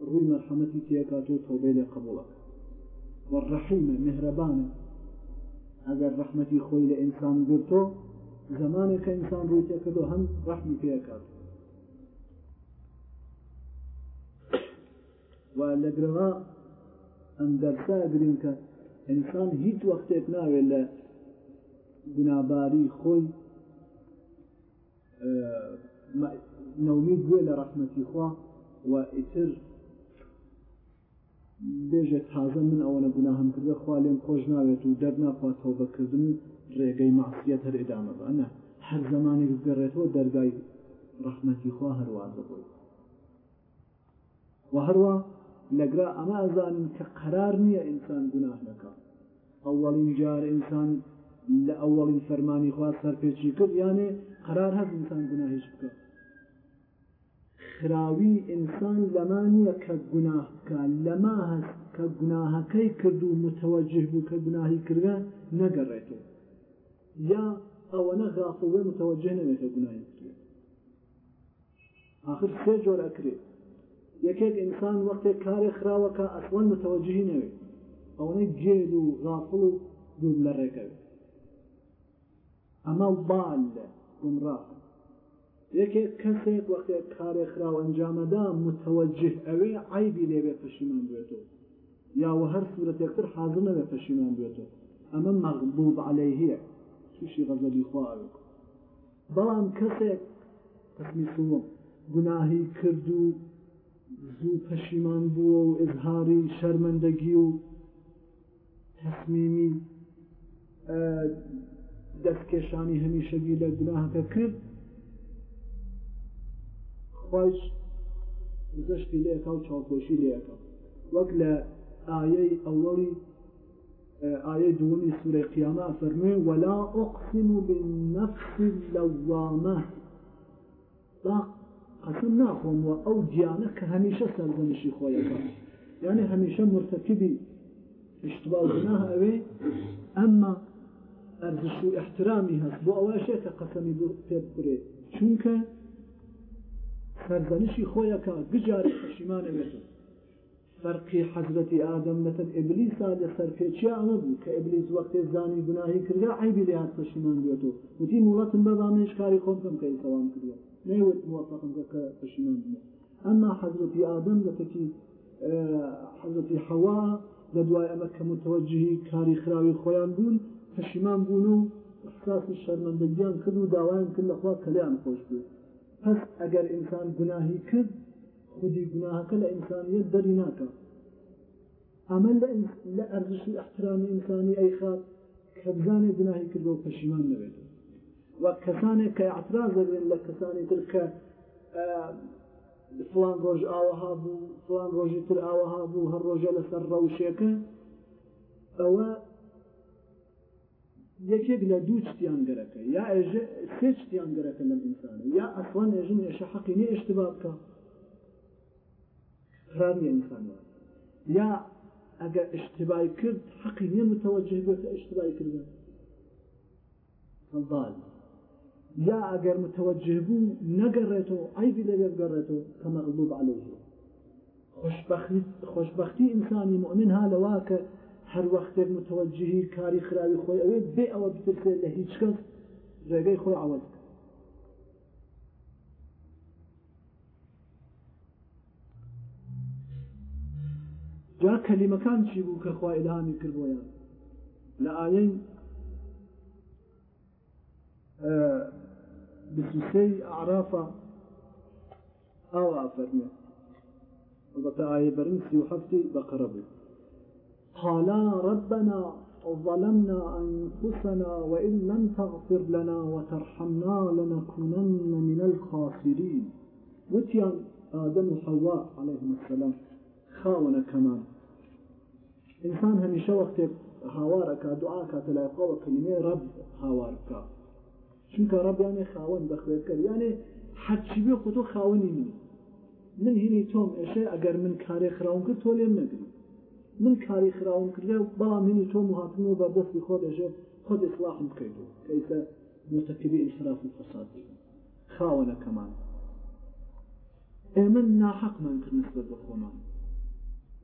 ڕووی مەرحەمەتی تێکات و تۆبێ لێ قبوڵەکە وەڕەحیمە مهرەبانە ئەگەر ڕەحمەتی خۆی لە ئینسان گرتۆ زمانێکە ئینسان ڕووتێکەکەەوە هەم ڕەحمی پێکات و لەگرەوە ئەم دەرسا گرین کە ئینسان هیچ وەختێک ناوێت لە گوناباری خۆی نەومید گوێ لە ڕەحمەتی خوا و ئیتر بێژێ تازە من ئەوەنە گوناهم کردە خوا لێم خۆش ناوێت و دەرناخواتەوە بەکردن ڕێگەی ماسیەت هەر ئێدامەبە نە هەر زمانێک بگەڕێتەوە دەرگای ڕحمەتی خوا هەروازە بووی و هەروە لەگرا ئەمە ئەزانین کە قەرار نییە ئینسان گوناه نەکە ئەوەڵین جار ئینسان لە ئەوەڵین فەرمانی خوا سەرپێکی کرد یانێ قەرار هەز ئینسان گوناهش بکە خراوی ئینسان لەما نییە کە گوناه بکە لەما هەست کە گوناهەکەی کرد و متەوەجه بوو کە گوناهی کردە نەگەڕێتەوە یا ئەوەنە غافڵێ متەوەجه نەبێتە گوناهی کرێت آخر سێ جۆر ئەکرێت یەکێک ئینسان وەختێک کارێک خراوەکە ئەسوان متەوەجهی نەوێت ئەوەنە گێل و غافڵ و دوور لە ڕێگەوێت ئەمە باال لە گمڕاکە یەکێک کەسێک وەختێک کارێک خراوەنجامەدا متەوەجه ئەوێ عیبی لێبێ پەشیمان بێتەوە یاوە هەر سوورەتێکتر حازم نەبێ پەشیمان بێتەوە ئەمە مەغبوب عليه هەیە تووشی غەزەبی خواوێک بەڵام کەسێک قسمی سوم گوناهی کرد و زوو پەشیمان بووە و ئزهاری شەرمەندەگی و تەسمیمی دەستکێشانی هەمیشەگی لە گوناهەکە کرد خۆش زشتی لێکا و چاپۆشی لێەکە وەک لە ئایەی ئەوڵی ئاەی دووەمی سوورە قیامە فەرمێ وەلا ئۆقسم و بنەفسی لەوامە قەسم ناخۆم وە ئەو گیانە کە هەمیشە سەرزەنشی خۆیەکە یعنی هەمیشە مرتەکیبی اشتبا گناه ئەوێ ئەمما ئەرزش و احترامی هەست بۆ ئەوەشێ کە قەسەمی بۆ پێ بکرێت چونکە سەردەنیشی خۆیەکە گجارێک پەشیمانە بێتن فەرقی حەزرەتی ئادەم مەتەن ئبلیسا لە سەرپێچیا ئەمە بوو کە ئبلیس وەختێ زانی گوناهی کردیا عیبی لە یاد پەشیمان بێت و وتی وڵەتم بەزانێش کاری خۆمکەم کە سەوام کردە نەیوت موفقم کە پەشیمان بێت ئەمما حەزرەتی ئادەم لە تەکی حەزرەتی حەوا لە دوای ئەمە کە متوەجهی کاری خراوی خۆیان بوون پەشیمان بوون و احساسی شەرمەندەگیان کرد و داوایان کرد لەخوا کەلیان خۆش بوو پس ئەگەر ئینسان گوناهی کرد خودی گوناهەکە لە ئینسانیت دەری ناکە ئەمە لە ئەرزشی ئەحترامی ئینسانی ئەی خات کە بزانێ گوناهی کرد بۆ پەشیمان نەبێت وە کەسانێک کە ئەعتراز دەبێت لە کەسانی تر کە فلان ڕۆژ ئاوەها بوو فلان ڕۆژی تر ئاوەها بوو هەر ڕۆژە لەسەر ڕەوشەکە ئەوە یەکێک لە دوو چتیان گەرەکە یا ئێژە سێ چتیان گەرەکە لەم ئینسانە یا ئەسوان ئێژن ێشە حەقی نە ئێشتبا بکە خراپی ئینسانوان یا ئەگە ئشتبای کرد حەقی نیە متەوەجه بێت ئشتبای کردن فضال یا ئەگەر متەوەجه بوو نەگەڕێتەوە ئایبی لەبێت گەڕێتەوە کە مەغلوب عليه خوشبختی خوشبختی ئینسانی مؤمن ها لەواکە هەر وەختێک متوەجهی کاری خراوی خۆی ئەوەی بێ ئەوە بترکرێت لە هیچ کەس ڕێگەی خۆی ئەوەز جا کەلیمەکان چی بوو کە خوا ئیلهامی کردبوویان لە ئاەین بسیسەی عرافە ئاوا ئافەرمێ بەتە ئاە بەرن سی و هەفتی بەقەرە بوو قالا ربنا ظلمنا أنفسنا وإن لم تغفر لنا وترحمنا لنكونن من الخاسرين وتيان آدم وحواء عليهم السلام خاونا كمان إنسان هميشه وقت هاوارك دعاك تلاقوا كلمة رب هوارك چونکە رب يعني خاون کرد يعني حەچبی خۆ تۆ خاوەنی منی من هني توم اشي أجر من كاري خراون کرد تۆ لێم من کاری خراون کردێ و بەڵام منی تۆ هاتنەوە بە دەستی خۆ دەژێ خۆت ئسلاحم بکەیت کەیسە متەکردی ئینسراف و فەساد خاوەنەکەمان ئێمە ناحەقمان کردنسبەت بە خۆمان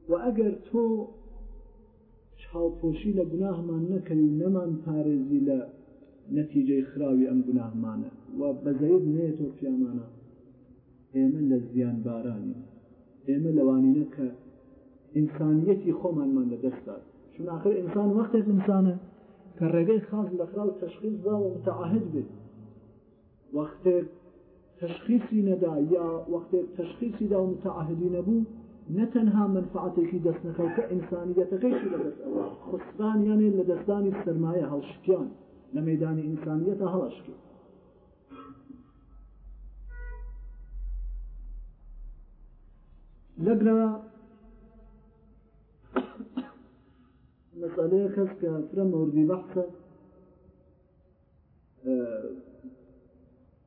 و ئەگەر تۆ چاوپۆشی لە گوناهمان نەکەن و نەمان پارێزی لە نەتیجەی خراوی ئەم گوناهمانە و بەزەید نێتۆ پیامانە ئێمە لە زیان بارانی ئێمە لەوانینە کە ئینسانیەتی خۆمانمان لە دەستداد چون آخر ئینسان وەختێک ئینسانە کە ڕێگەی خاص لە خراو تەشخیص دا و متعاهد بێت وەختێک تشخیصی نەدا یا وەختێک تشخیصی دا و متعاهدی نەبوو نەتەنها منفعاتێکی دەستنەکەی کە ئینسانیەتەکەیشی لەدەست خستان یانێ لە دەستانی سرمایە هەڵشکیان لە مەدانی ئینسانیەتە هەڵشکی لەگرەوە مسألة خاص كأسرة موردي بحثة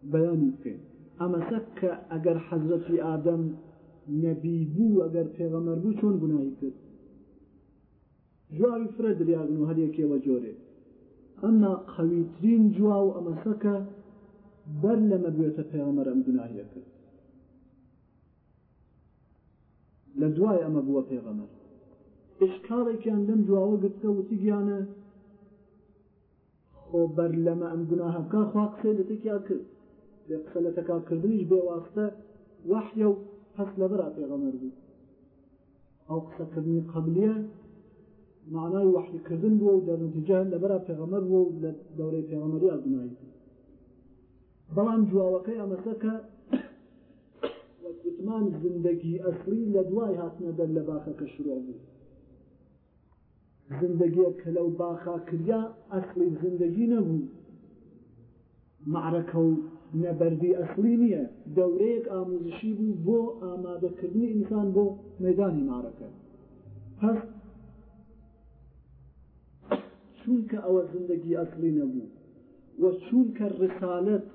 بيان فين أما سك أجر حضرة آدم نبي بو أجر پیغمبر بو چون گناهی کرد جواب فرد ریاضنو هر یکی و جوره أما قويترين جواو أما سكا بر لما بيوت پیغمبر ام گناهی کرد لدواي أما بو پیغمبر ئشکارێکیان لەم جواوە گرتکە وتی گیانە خۆ بەر لەمە ئەم گوناهەکە خوا قسەی لەتەکیا کرد لە قسە لە تەکاکردنیش بێواستە وحیە و هەست لە بەرا پێغەمەر بوو ئەو قسەکردنی قبلیە معنای وحیکردن بووە و دەرنتیجە لە بەرا پێغەمەر بوو لە دەورەی پێغەمەری ئەدنایی بەڵام جواوەکەی ئەمەسەکە وتمان زندگی ئەسری لە دوای هاتنە دەر لە باخەکە شروع بوو زندگیە کە لەو باخا کردیا ئەسلی زندگی نەبوو معرەکە و نەبەری ئەسلی نییە دەورەیەک ئامۆزشی بوو بۆ ئامادەکردنی ئینسان بۆ مێدانی مارەکە پس چونکە ئەوە زندگی ئەسلی نەبوو وە چونکە ڕسالت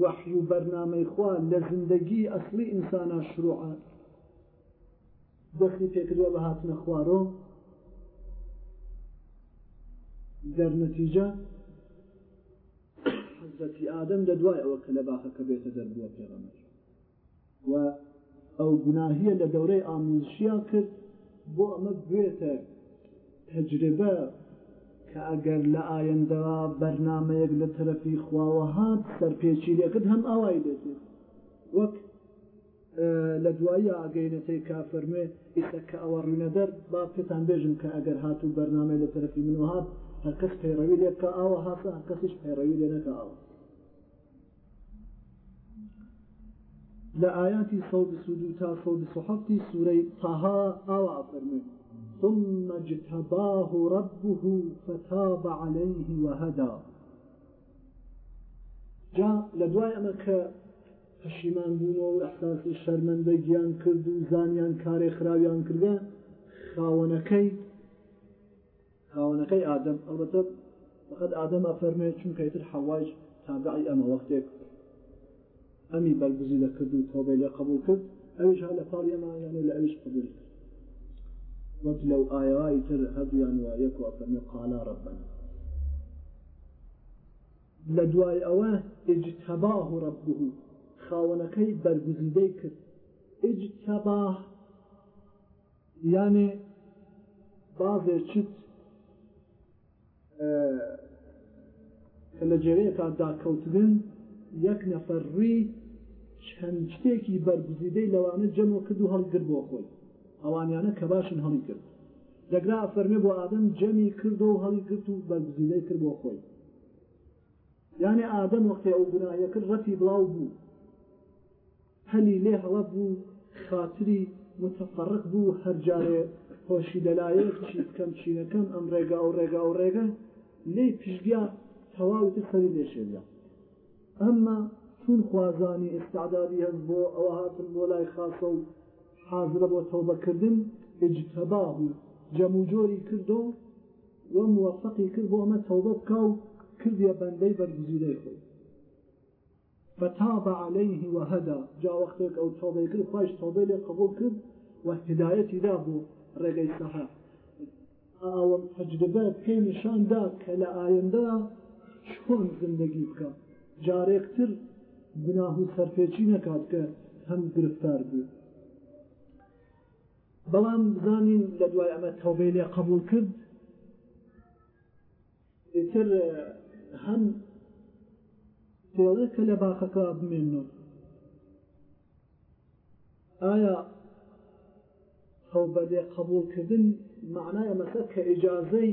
وەحی و بەرنامەی خوا لە زندگی ئەسلی ئینسانە شروعات دەستی پێکردوە بە هاتنە خوارۆ در نەتیجە حەزەتی ئادەم لە دوای ئەوە کە لە باخەکە بێتە دەربووە پێغەمەر و ئەو گوناهیە لە دەورەی ئاموزشیان کرد بۆ ئەمە بێتە تەجربە کە ئەگەر لە ئاەندەوە بەرنمەیەک لە تەرەفی خواوە هات سەرپێچیرەکەت هەم ئاوای دێتێت وەک لە دوایی ئاگەینەتەی کافرمێ ئیسەکە ئەوە ڕوونە دەر با پێتان بێژم کە ئەگەر هاتوو بەرنمە لە تەرەفی منوهات هەر کەس پەیڕەوی لێ بکە ئاوە هاتە هەر کەسیش پەیڕەوی لێ نەکە ئاوە لە ئاياتی سەود تا سەودسەحەفتی سوورەی تاها ئاوە ئەفەرمێن ثم اجتباه ربه فتاب عليه وهدى جا لە دوای ئەمە کە پەشیمان بوونەوە و ئەحساسی شەرمەندە گیان کرد و زانیان کارێ خراویان کردە خاوەنەکەی خاونەکەی ئادەم ئەڵبەتە فقط ئادەم ئەفەرمێ چونکەیتر حەواج تابعی ئەمە وەختێک ئەمی بەرگزی لە کرد و تۆبەی لە قبول کرد ئەوش لە پاڵ ئەمانیانێ لە ئەوش قبول کرد وەک لەو ئاەوای تر هەردویان وایەک و ئەفەرمێ قالا ڕبن لە دوای ئەوە ئجتەباه و ڕبوو خاوەنەکەی بەرگزیدەی کرد ئجتەباه یانێ بازێ چیت لە جێرەیەکە داکەوتن یەک نەفەڕی چەند شتێکی بەرگزیدەی لەوانە جەمۆ کرد و هەڵگر بۆ خۆی ئەوانیانە کە باشن هەڵی کرد دەگرا فەرمێ بۆ ئادەم جەمی کرد و هەڵی کرد و بەرگزیدەی کرد بۆ خۆی یانێ ئادەم وەختێ ئەو گوناایە کرد ڕەتی بڵاو بوو هەلی لێ هەڵە بوو خاتری متفەڕق بوو هەرجارێ خۆشی لەلایەک چی بکەم چینەکەم ئەم ڕێگا و ڕێگا و ڕێگە لێ پشتیا تەواوتە سەری لێشێدا ئەمما چون خوازانی ئێستاداری هەز بۆ ئەوە هاتن بۆ لای خاصە و حازرە بۆ تەوبەکردن ئجتەبا و جەموجۆری کردو وە موەفقی کرد بۆ ئەمە تەوبە بکە و کردیە بەندەی بەرگزیدەی خۆی فتاب عليه وهدى جاء وقتك او توبه كل خواش توبه لي قبول كد وهدايتي دابو ڕێگەی سەحە حەجدەبە پێی نیشاندا کە لە ئاەندا چۆن زندگی بکە جارێکتر گوناه و سەرپێچی نەکات کە هەم گرفتار بوو بەڵام بزانین لە دوای ئەمە تەوبێ لێ قبول کرد ئیتر هەم تێڵێ کە لە باخەکە بمێنەوە ئایا ئەو بەلێ قبولکردن معناە مەسە کە ئیجاازەی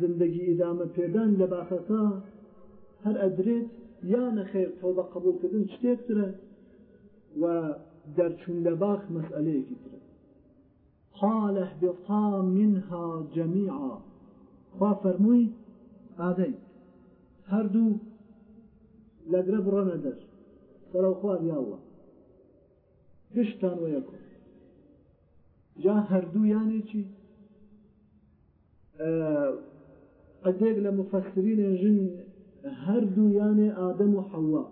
زندگی ئیدامە پێدان لە باخەکە هەر ئەدرێت یا نەخێر تۆ بە قبولکردن شتێکترە و دەرچوون لە باخ مەسئلەیەکی ترە قال اهبطا منها جميعا خوا فرمووی ئادەی هەردوو لەگرە بڕەنە دەر سەرەوخوار یاوە گشتان وەیەکم جا هەردوو یانێکی قەدێک لە مفەسرینە ژن هەردوو یانێ ئادەم و حەوا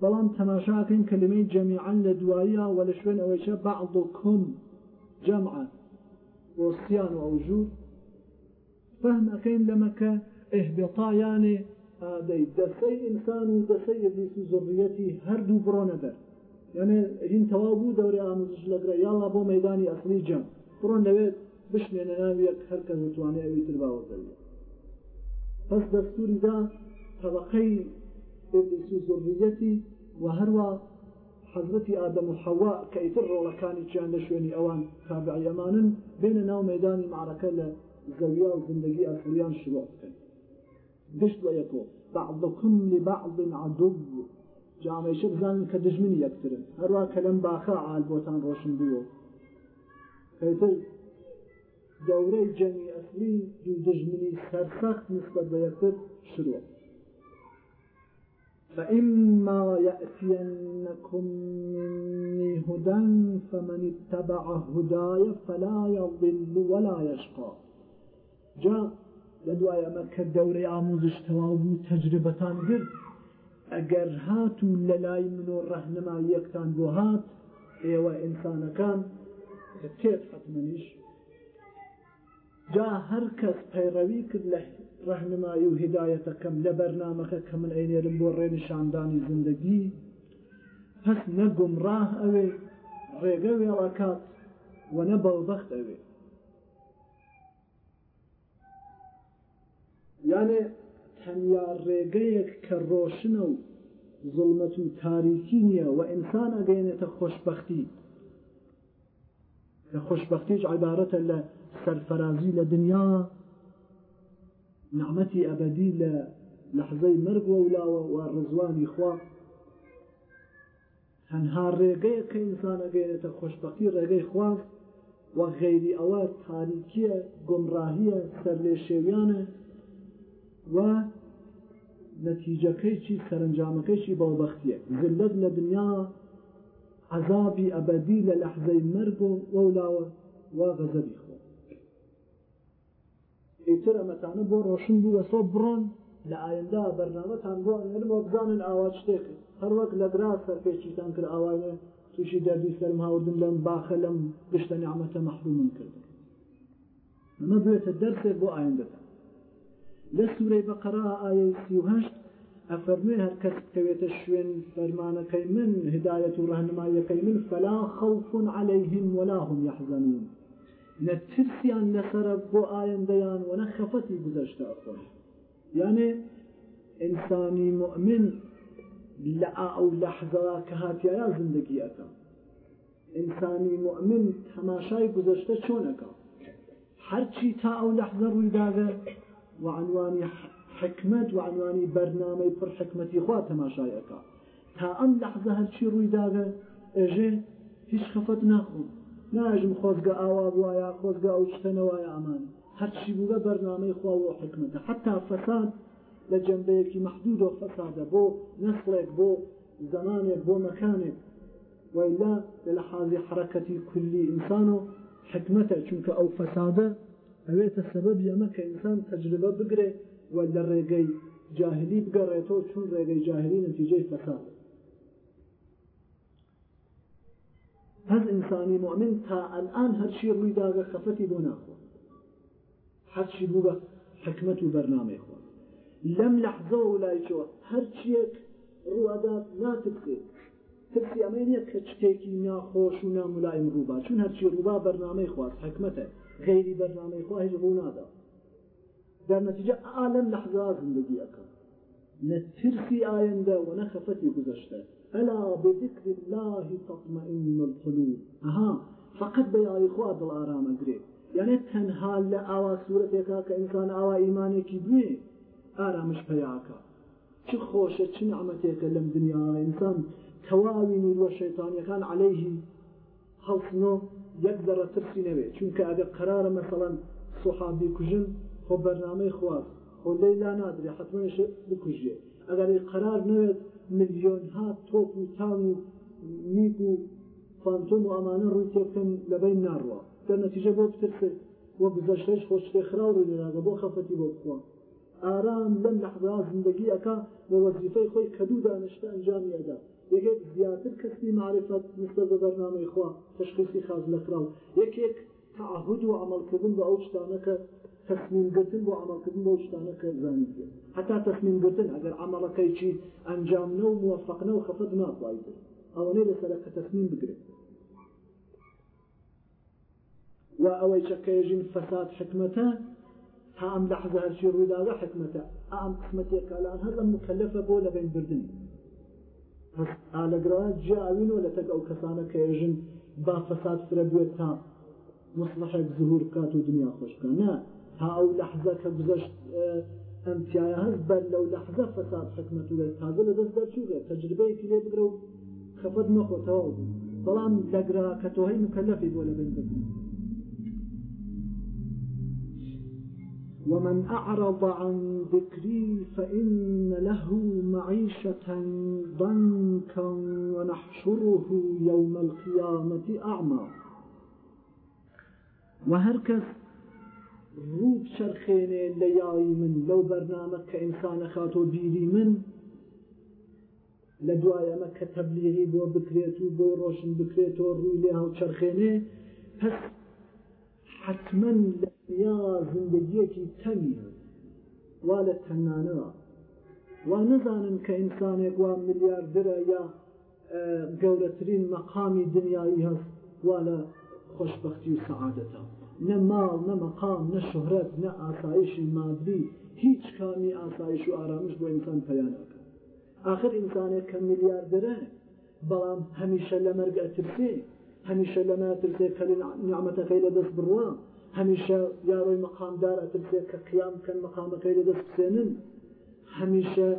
بەڵام تەماشاکەین کلمەی جەمیعان لە دواییە و لە شوێن ئەوەیشە بەعض و کۆم جەمعان وسیان و ئەوژوور فهم ئەەکەین لەمەکە ئەهبێتا یانێ ئادەی دەسەی ئینسان و دەسەی ئەزیس و زڕیەتی هەردوو بڕۆنە دەر یعنی هین تەواو بوو دەوری ئامۆزش لەگرە یاڵا بۆ مەدانی ئەسلی جەم بڕۆن لەوێت بشمێنە ناو یەک هەرکە دەتوانێت ئەوی تر باوە دەوێت پس دەستوریدا طبقەی ئێبلیسی زۆرریەتی و هەروە حەزەتی ئادەم و حەوا کە ئیتر ڕۆڵەکانی چیان لە شوێنی ئەوان تابعیەمانن بێنە ناو مەدانی معرەکە لە زەویا و زندگی ئەسلیان شلۆ بکەن گشت لە یەکۆ بعضكم لبعض عدو جامێشە بزانن کە دژمنی یەکترن هەروە کە لەم باخە ئال بۆتان ڕۆشن بووە خەیتەی دەورەی جەنگی ئەسلی دوو دژمنی سەرسەخت نسبەت بە یەکتر شروع فإما يأتينكم مني هدى فمن اتبع هداي فلا يضل ولا يشقى جاء لدوايا مكة دوري آموزش توابو تجربتان قرد ئەگەر هات و لەلای منۆ ڕەحنەما یەکتان بۆ هات ئێوە ئینسانەکان تێت حتمنیش جا هەر کەس پەیڕەوی کرد لە ڕەحنمایی و هدایەتەکەم لە بەرنمەکە کە من ئەینێرم بۆ ڕێنشاندانی زندگی هەست نەگومڕاه ئەوێ ڕێگە وێڵکات و نە بەڵبەخت ئەوێ یانێ تەنیا ڕێگەیەک کە ڕۆشنە و زڵمەت و تاریکی نییە و ئینسان ئەگەێنێتە خۆشببختی لە خۆشببختیش عیبارەتە لە سەرفەرازی لە دنیا نعمەتی ئەبدی لە لەحزەی مرگ ولاوە و ڕزوانی خوا هەنها ڕێگەیە کە ئینسان ئەگەێنێتە خۆشببختی ڕێگەی خواست و غەیری ئەوە تاریکیە گمڕاهیە سەر لێ شێویانە و نەتیجەکەی چی سەرنجامەکەیشی باوبەختیە زلت لە دنیا عذابی ئەبدی لە لەحزەی مرگ و وەولاوە وا غەزەبی خۆ ئیتر ئەمەتانە بۆ ڕۆشن بوو بەسۆ بڕۆن لە ئایندا بەرنامەتان بۆ ئەێنەوە بزانن ئاوا شتێک هەروەک لە درا سەرپێکیتان کرد ئاواە تووشی دەردی سەرم هاوردن لەم باخە لەم گشتە نعممەتە مەحرومم کرد ئەمە بێتە دەرسێک بۆ ئایندەکە لسورة بقرة آية 38 أفرمي هر كس كويت الشوين فرمانكي من هداية رهنمايكي من فلا خوف عليهم ولا هم يحزنون أن لسر بو آية ديان ونخفتي قزشت أخوان يعني إنساني مؤمن لأ أو لحظة كهاتي على زندقي أكا إنساني مؤمن تماشاي قزشت شون أكا هرچی تا ئەو لەحزە ڕوویداگە وعنوانی حکمت و عنوانی بەرنامەی پڕ حکمەتی خوا تەماشایەکە تا ئەم لەحزە هەرچی ڕوویداگە ئێژێ هیچ خەفەت ناخۆم ناژم خۆزگە ئاوا وایە خۆزگە ئەو شتەنەوەیە ئەمان هەرچی بووگە بەرنامەی خوا و حکمەتە حتا فەساد لە جەمبەیەکی محدود و فەسادە بۆ نسڵێک بۆ زمانێک بۆ مەکانێک وإلا لحاظ حركة كل إنسان حكمته چونك أو فساده ئەوێتە سبب ئەمە کە ئینسان تەجربە بگرێ و لە ڕێگەی جاهلی بگەڕێتەوە چون ڕێگەی جاهلی نتیجەی فەساد هەر ئینسانی مؤمن تا ئەلان هەرچی ڕوویداگە خەفەتی بۆ ناخۆ هەرچی بوو بە حکمت و بەرنامەی خۆ لەم لەحزە و لایەوە هەرچیەک ڕوادات ناتبکرێت ترسی ئەمەیە کە شتێکی ناخۆش و ناملایم ڕووبا چون هەرچی ڕووبا بەرنامەی خواست حکمەتە غیری بەرنامەی خۆ هیچ ڕوو نادا در نتیجە عالم لەحزا زندگی ئەەکە لە ترسی ئاەندە و نەخەفەتی گذشتە ئەلا بذكر الله تطمئن القلوب ئەها فقط بە یاری خوا دڵ ئارامە درێت یعنی تەنها لە ئاوا سوورەتێکا کە ئینسان ئاوا ئیمانێکی دوێ ئارامش پەیاکە چ خۆشە چ نعمەتێکە لەم دنیا ئینسان تەواوی نیروە شەیتانیەکان عليهەیهی خەڵسنۆ یەک دەرە ترسی نەوێ چونکە ئەگەر قرارە مەسەڵەن سوحابی کوژن خۆ بەرنامەی خواست خۆ لەی لا نادرێ حتمش بکوژێ ئەگەر قرار نەوێت میلیۆن ها تۆپ و تان و میگ و فانتۆم و ئەمانە ڕووی تێبکەن لەبەی ناڕوە دە نەتیجە بۆ بترسێ وە گزەشش خۆشتێ خراو ڕووی لەناگە بۆ خەفەتی بۆ بکوە ئارام لەم لەحزا زندگی ئەکا بۆ وەزیفەی خۆی کەدوو دانشتە ئەنجامی ئەدا یەکێک زیاتر کەسی معرفەت نسبت بە بەرنامەی خوا تشخیصی خاز لەکراو یەکێک تعهد و عملکردن بە ئەو شتانە کە تەسمیمگرتن بۆ عملکردن بەو شتانە کە زانیت حتا تەسمیمگرتن ئەگەر عملەکەی چی ئەنجامنە و موفقنە و خەفەت ناخوایتر ئەوەنەی لەسەرە کە تەسمیم بگرێت و ئەوەی چەکەژین فەساد حکمەتە تا ئەم لە حزارشی ڕووداوە حکمەتە ئام قسمەتێک کالان هەر لە مکەلەفە بۆ لەبین بردننی ئالەگرەوە جیاوینەوە لە تەک ئەو کەسانە کە ێژن با فەساد سرە بێت تا مصلحێک زهور بکات و دنیا خۆشکە نە تا ئەو لەحزە کە گزەشت ئەمتیایە هەست بەر لەو لەحزە فەساد حکمەتورێت تازە لە دەست دەرچووێت تەجربەیەکی لێ بگرە و خەفەت نەخۆتەوە بوو بەڵام لەگرا کە تۆهی مکەلەفی بۆ لە بین دەبوو ومن أعرض عن ذكري فإن له معيشة ضنكا ونحشره يوم القيامة أعمى وهركز روب شرخين اللي من لو برنامك کە خاتو خاتۆ من لە مكة تبليغي بو بكريتو بو روشن بكريتو ڕۆشن بکرێتەوە ڕووی حتما لە یا زندگیەکی تەنی وا لە تەنانەوە وا نەزانن کە ئینسانێک وا ملیاردرە یا گەورەترین مەقامی دنیایی هەست وا لە خۆشببختی و سەعادەتە نە ماڵ نە مەقام نە شهرەت نە ئاسایشی مادری هیچ کامی ئاسایش و ئارامش بۆ ئینسان پەیانەکە آخر ئینسانێک کە ملیاردرە بەڵام هەمیشە لە مەرگە ترسێک هەمیشە لەمە ترسێ کەلی نیعممەتەکەی لە دەست بڕوە هەمیشە یاڕۆی مەقامدار ئەترسێ کە قیام بکەن مەقامەکەی لە دەست بسێنن هەمیشە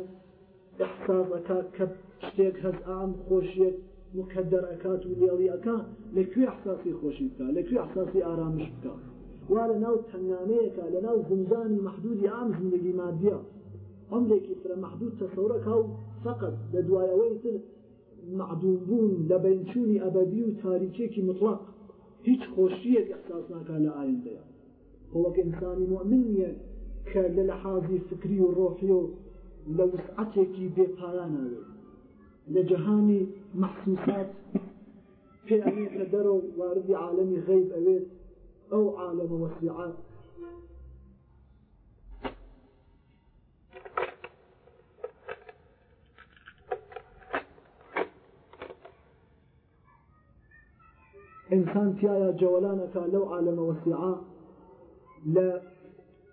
احساسەکە کە شتێک هەز ئام خۆشیەک مکەدەر ئەکات و لێڵی ئەەکە لەکوێ احساسی خۆشی بکە لەکوێ احساسی ئارامش بکە وا لە ناو تەنگانەیەەکە لە ناو زندانی محدودی ئام زندگی مادیە عمرێکی فرە محدود تەسەورەکە و فقط لە دوایەوەی تر معدوم بوون لە بنچوونی ئەبەبی و تاریکێکی مطلق هیچ خۆشیەک ئەحساس ناکە لە ئایندەیە هۆوەک ئینسانی مؤمن نیە کە لە لە حازی فکری و ڕۆحی و لە وسعەتێکی بێپارانەوێت لە جەهانی مەحسوسات پێ ئەمێت لە دەرەوە واردی عالەمی غەیب ئەوێت ئەو عالەمە وەسیعات ئینسان تایە جەوەلانەکە لەو عالەمە وەسیعا لە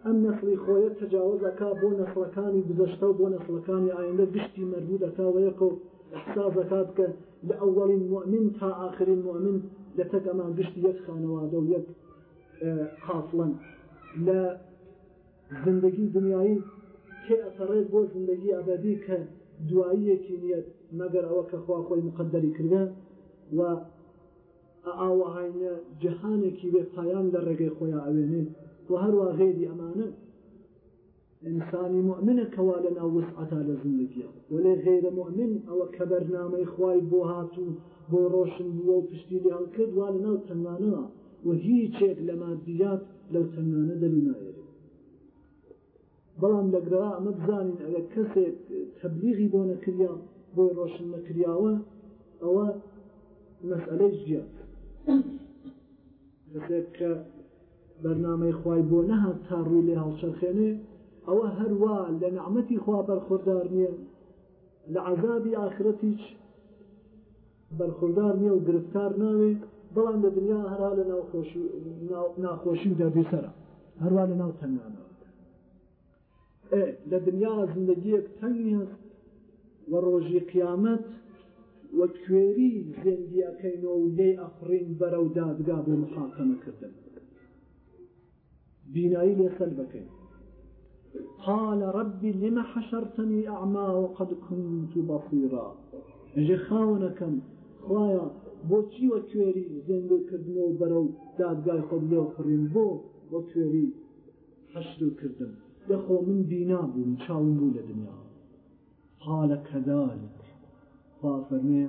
ئەم نەخلی خۆیە تەجاوزەکە بۆ نەخلەکانی گزەشتە و بۆ نەخلەکانی ئایندە گشتی مەربوودەکە و یەکە و احسازەکات کە لە ئەوڵین مؤمن تا آخرین مؤمن لە تەکەمان گشتی یەک خانەوادە و یەک خاصڵەن لە زندگی دنیایی کێ ئەسەڕێت بۆ زندگی ئەبدی کە دواییەکی نیەت مەگەر ئەوە کە خوا خۆی مقدەری کردە و ئاوەهاینە جەهانێکی بێ پایان لە ڕێگەی خۆیان ئەوێنێ و هەروە غێدی ئەمانە ئینسانی مؤمنە کەوا لە ناو وسعتا لە زندگیە وەێ غێرە مؤمن ئەوە کە بەرنامەی خوای بۆ هاتوو بۆ ڕۆشن بووە و پشتی لێیان کرد وا لە ناو تەنانەوە و هیچێک لە مادیات لەو تەنانە دەلی نایێت بەڵام لەگرا ئەمە بزانین ئەگە کەسێک تەبلیغی بۆ نەکریا بۆی ڕۆشن نەکریاوە ئەوە مەسئلەی ژیات کە بەرنامەی خوای بۆ نەهات تا ڕووی لێ هەڵچەرخێنێ ئەوە هەروە لە نعممەتی خوا بەرخوردار نییە لە عذابی ئاخرەتیچ بەرخوردار نییە و گرفتار ناوێ بەڵام لە دنیا هەرا لە ناخۆشی و دەبێسەرە هەروە لە ناو تەنگانەوە لە دنیا زندگیەک تەنگ نیە و ڕۆژی قیامەت وەک کوێری زێندی ئەەکەینەوە و لێ ئەفرین بەرە و دادگا بۆ مخاکەمەکردن بینایی لێ خەل بەکەین قال ربي لما حشرتني أعمى وقد كنت بصيرا جي خاونكم خوايا بۆچی وە کوێری زەنگکردنەوە بەرە و دادگای خۆ لێو خڕین بۆ بۆ کوێری حەشت و کردم دەخۆ من بینابووم چاوم بوو لە دنیا حالە کەدالت خوا فەرمێ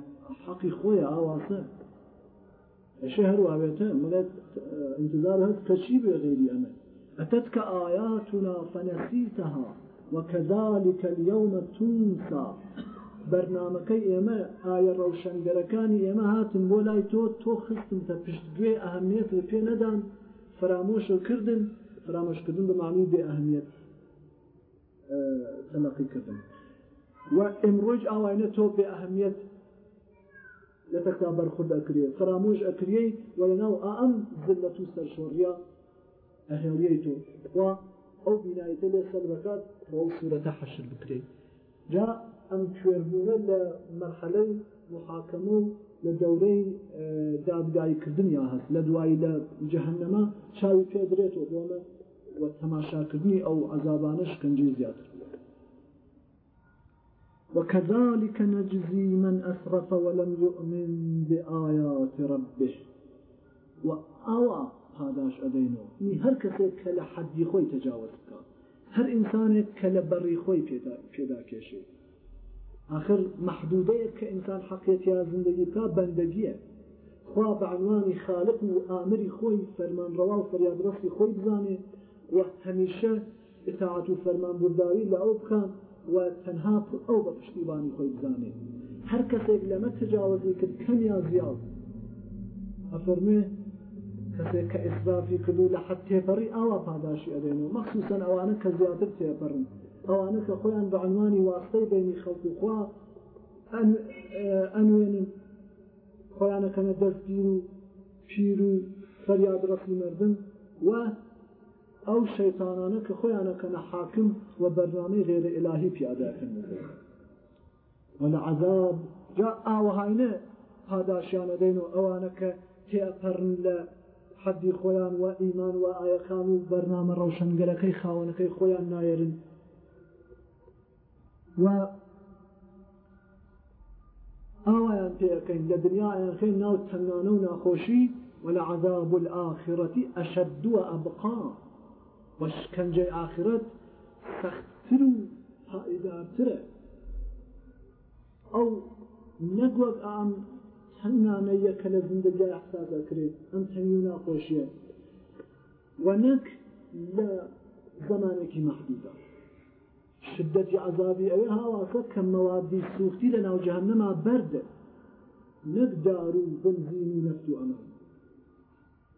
حەقی خۆیە ئاواسە ئەش هەروەبێتە مڵێت انتظار هەست کەچی بێ غێری ئەمە ئەتتکە ئاياتنا فەنەسیتەها وەکەذلك اليومە تونسا بەرنمەکەی ئێمە ئایا ڕەوشنگەرەکانی ئێمە هاتم بۆ لای تۆ تۆ خستم تە پشتگوێ ئەهمیت لە پێ نەدان فرامۆش کردن فرامۆشکردن بە مامی بێ ئەهمیت تەلقیکردن و ئەمڕۆژ ئاواینە تۆ بێ ئەهمیت لە تەکتا بەرخورد ئەکرێ فرامۆژ ئەکرێ و لەناو ئەم زلت و سەرشۆڕیا ئەهێڵیەی تۆ وا ئەو بینایەتە لێ سەر بەکات ئەو سوورەتە حەشر بکرێ جا ئەم کوێربوونە لە مەرحەلەی محاکەمە و لە دەورەی دادگاییکردنیا هەست لە دوایی لە جەهنەما چاوی پێدرێتەوە بۆمە وە تەماشاکردنی ئەو عذابانە شکنجی زیاتر وكذلك نجزي من أسرف ولم يؤمن بآيات ربه وأوى هذا ئەدەینەوە نی هر کەسێک کە لە حەدی خۆی تەجاوز بکە هەر ئینسانێک کە لە في ذاك الشيء آخر محدودية كإنسان حقيقي يا زندقي زندگیکە بەندەگیە خوا خالق وآمري خوي فرمان فەرمانڕەوا و رسي خوي بزاني وهميشة هەمیشە فرمان برداري فەرمان و تەنها ئەو بە پشتیبانی خۆی بزانێ هەر کەسێک لەمە تجاوزی کرد کەمیان زیاد ئەفەرمێ کەسێک کە ئیسرافی کردو لە حەت تێپەڕی ئاوا پاداشی ئەدەێن و مەخصوسەن ئەوانە کە زیاتر تێپەڕن ئەوانە کە خۆیان بە عنوانی واستەی بینی خەڵکوخوا ئەنوێنن خۆیانەکەنە دەستگیر و پیر و فەریاد ڕەخی مردن و ئەو شەیتانانە کە خۆیانەکەنە حاکم و بەرنامەی غێرە ئلهی پیاداکەن وەلە عذاب جا ئاوەهاینە پاداشیانە دەین و ئەوانە کە تێپەرن لە حەدی خۆیان و ئیمان و ئایەکان و بەرنامە ڕەوشنگەلەکەی خاوەنەکەی خۆیان نایرن و ئاوایان پێەکەین لە دنیایان خێن ناو تەنانە و ناخۆشی ولا عذاب الآخرة أشد وأبقى و شکنجه آخرت سختتر و پایدارتره ئەو نەگوەک ئام هەنگامەیە کە لە زندگی ئەحسا دەکرێت ئەم تەنگی و ناخۆشیە و نەک لە زمانێکی مەحدودە شدەتی عذابی ئەوێ هاواسە کە مەوادی سوختی لە ناوجهانەما بەردە نەک دار و بنزین و نەفت و ئەمان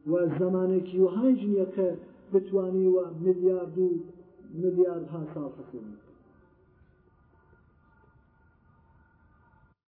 و زمانێکی وهای ژنیە کە بتوانی و ملیارد و ملیارد ها ساڵ بکەنی